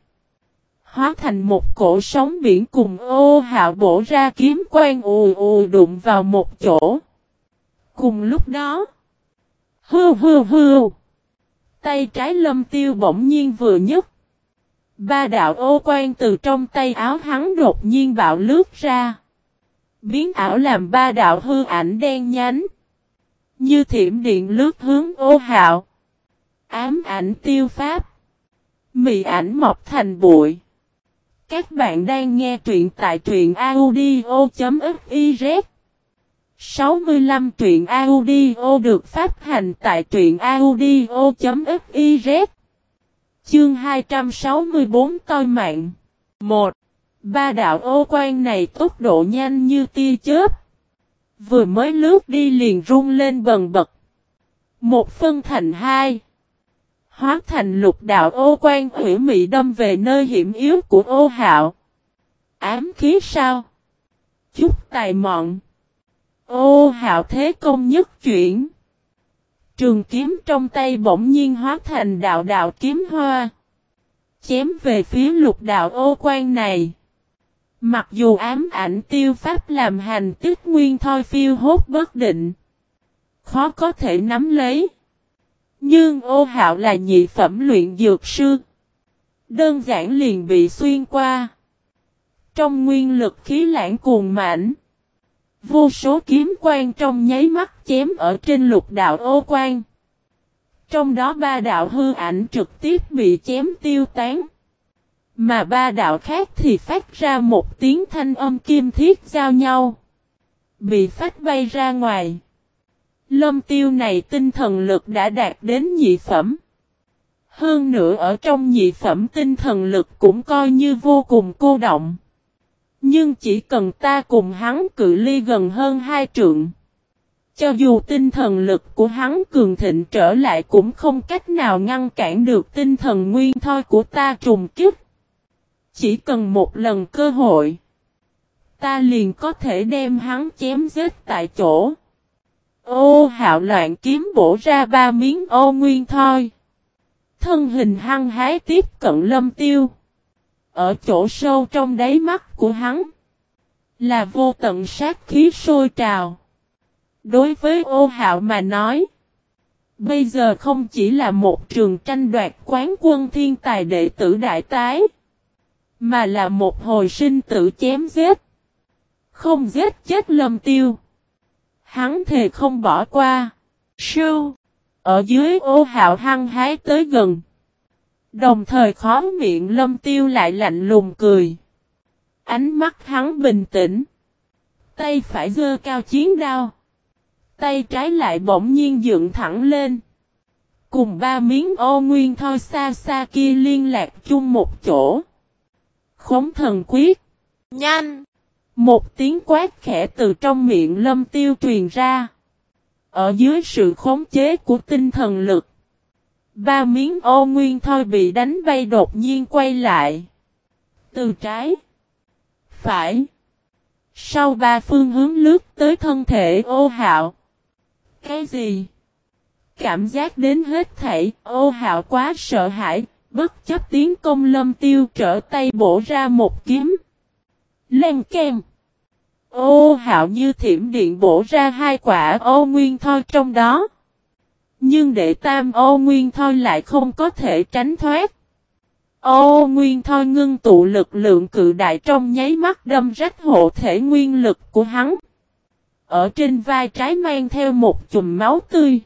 Hóa thành một cổ sóng biển cùng ô hạo bổ ra kiếm quang ù ù đụng vào một chỗ. Cùng lúc đó. Hư hư hư. Tay trái lâm tiêu bỗng nhiên vừa nhấc. Ba đạo ô quan từ trong tay áo hắn đột nhiên bạo lướt ra. Biến ảo làm ba đạo hư ảnh đen nhánh. Như thiểm điện lướt hướng ô hạo. Ám ảnh tiêu pháp. Mị ảnh mọc thành bụi. Các bạn đang nghe truyện tại truyện audio.fiz 65 truyện audio được phát hành tại truyện audio.fiz Chương 264 toi mạng 1. Ba đạo ô quan này tốc độ nhanh như tia chớp. Vừa mới lướt đi liền rung lên bần bật. Một phân thành hai. Hóa thành lục đạo ô quan hủy mị đâm về nơi hiểm yếu của ô hạo. Ám khí sao? Chút tài mọn. Ô hạo thế công nhất chuyển. Trường kiếm trong tay bỗng nhiên hóa thành đạo đạo kiếm hoa. Chém về phía lục đạo ô quan này. Mặc dù ám ảnh tiêu pháp làm hành tích nguyên thôi phiêu hốt bất định. Khó có thể nắm lấy. Nhưng ô hạo là nhị phẩm luyện dược sư. Đơn giản liền bị xuyên qua. Trong nguyên lực khí lãng cuồng mãnh. Vô số kiếm quang trong nháy mắt chém ở trên lục đạo ô quan. Trong đó ba đạo hư ảnh trực tiếp bị chém tiêu tán. Mà ba đạo khác thì phát ra một tiếng thanh âm kim thiết giao nhau. Bị phát bay ra ngoài. Lâm tiêu này tinh thần lực đã đạt đến nhị phẩm. Hơn nữa ở trong nhị phẩm tinh thần lực cũng coi như vô cùng cô động. Nhưng chỉ cần ta cùng hắn cự ly gần hơn hai trượng. Cho dù tinh thần lực của hắn cường thịnh trở lại cũng không cách nào ngăn cản được tinh thần nguyên thoi của ta trùng kích. Chỉ cần một lần cơ hội. Ta liền có thể đem hắn chém giết tại chỗ. Ô, hạo loạn kiếm bổ ra ba miếng ô nguyên thoi. Thân hình hăng hái tiếp cận lâm tiêu. Ở chỗ sâu trong đáy mắt của hắn. Là vô tận sát khí sôi trào. Đối với ô hạo mà nói. Bây giờ không chỉ là một trường tranh đoạt quán quân thiên tài đệ tử đại tái. Mà là một hồi sinh tử chém giết. Không giết chết lâm tiêu. Hắn thề không bỏ qua. Sưu. Ở dưới ô hạo hăng hái tới gần. Đồng thời khó miệng lâm tiêu lại lạnh lùng cười. Ánh mắt hắn bình tĩnh. Tay phải giơ cao chiến đao. Tay trái lại bỗng nhiên dựng thẳng lên. Cùng ba miếng ô nguyên thôi xa xa kia liên lạc chung một chỗ. Khống thần quyết. Nhanh! Một tiếng quát khẽ từ trong miệng lâm tiêu truyền ra. Ở dưới sự khống chế của tinh thần lực. Ba miếng ô nguyên thôi bị đánh bay đột nhiên quay lại. Từ trái. Phải. Sau ba phương hướng lướt tới thân thể ô hạo. Cái gì? Cảm giác đến hết thảy, ô hạo quá sợ hãi, bất chấp tiếng công lâm tiêu trở tay bổ ra một kiếm. Len kem. Ô, hạo như thiểm điện bổ ra hai quả ô nguyên thôi trong đó. Nhưng đệ tam ô nguyên thôi lại không có thể tránh thoát. Ô nguyên thôi ngưng tụ lực lượng cự đại trong nháy mắt đâm rách hộ thể nguyên lực của hắn. Ở trên vai trái mang theo một chùm máu tươi.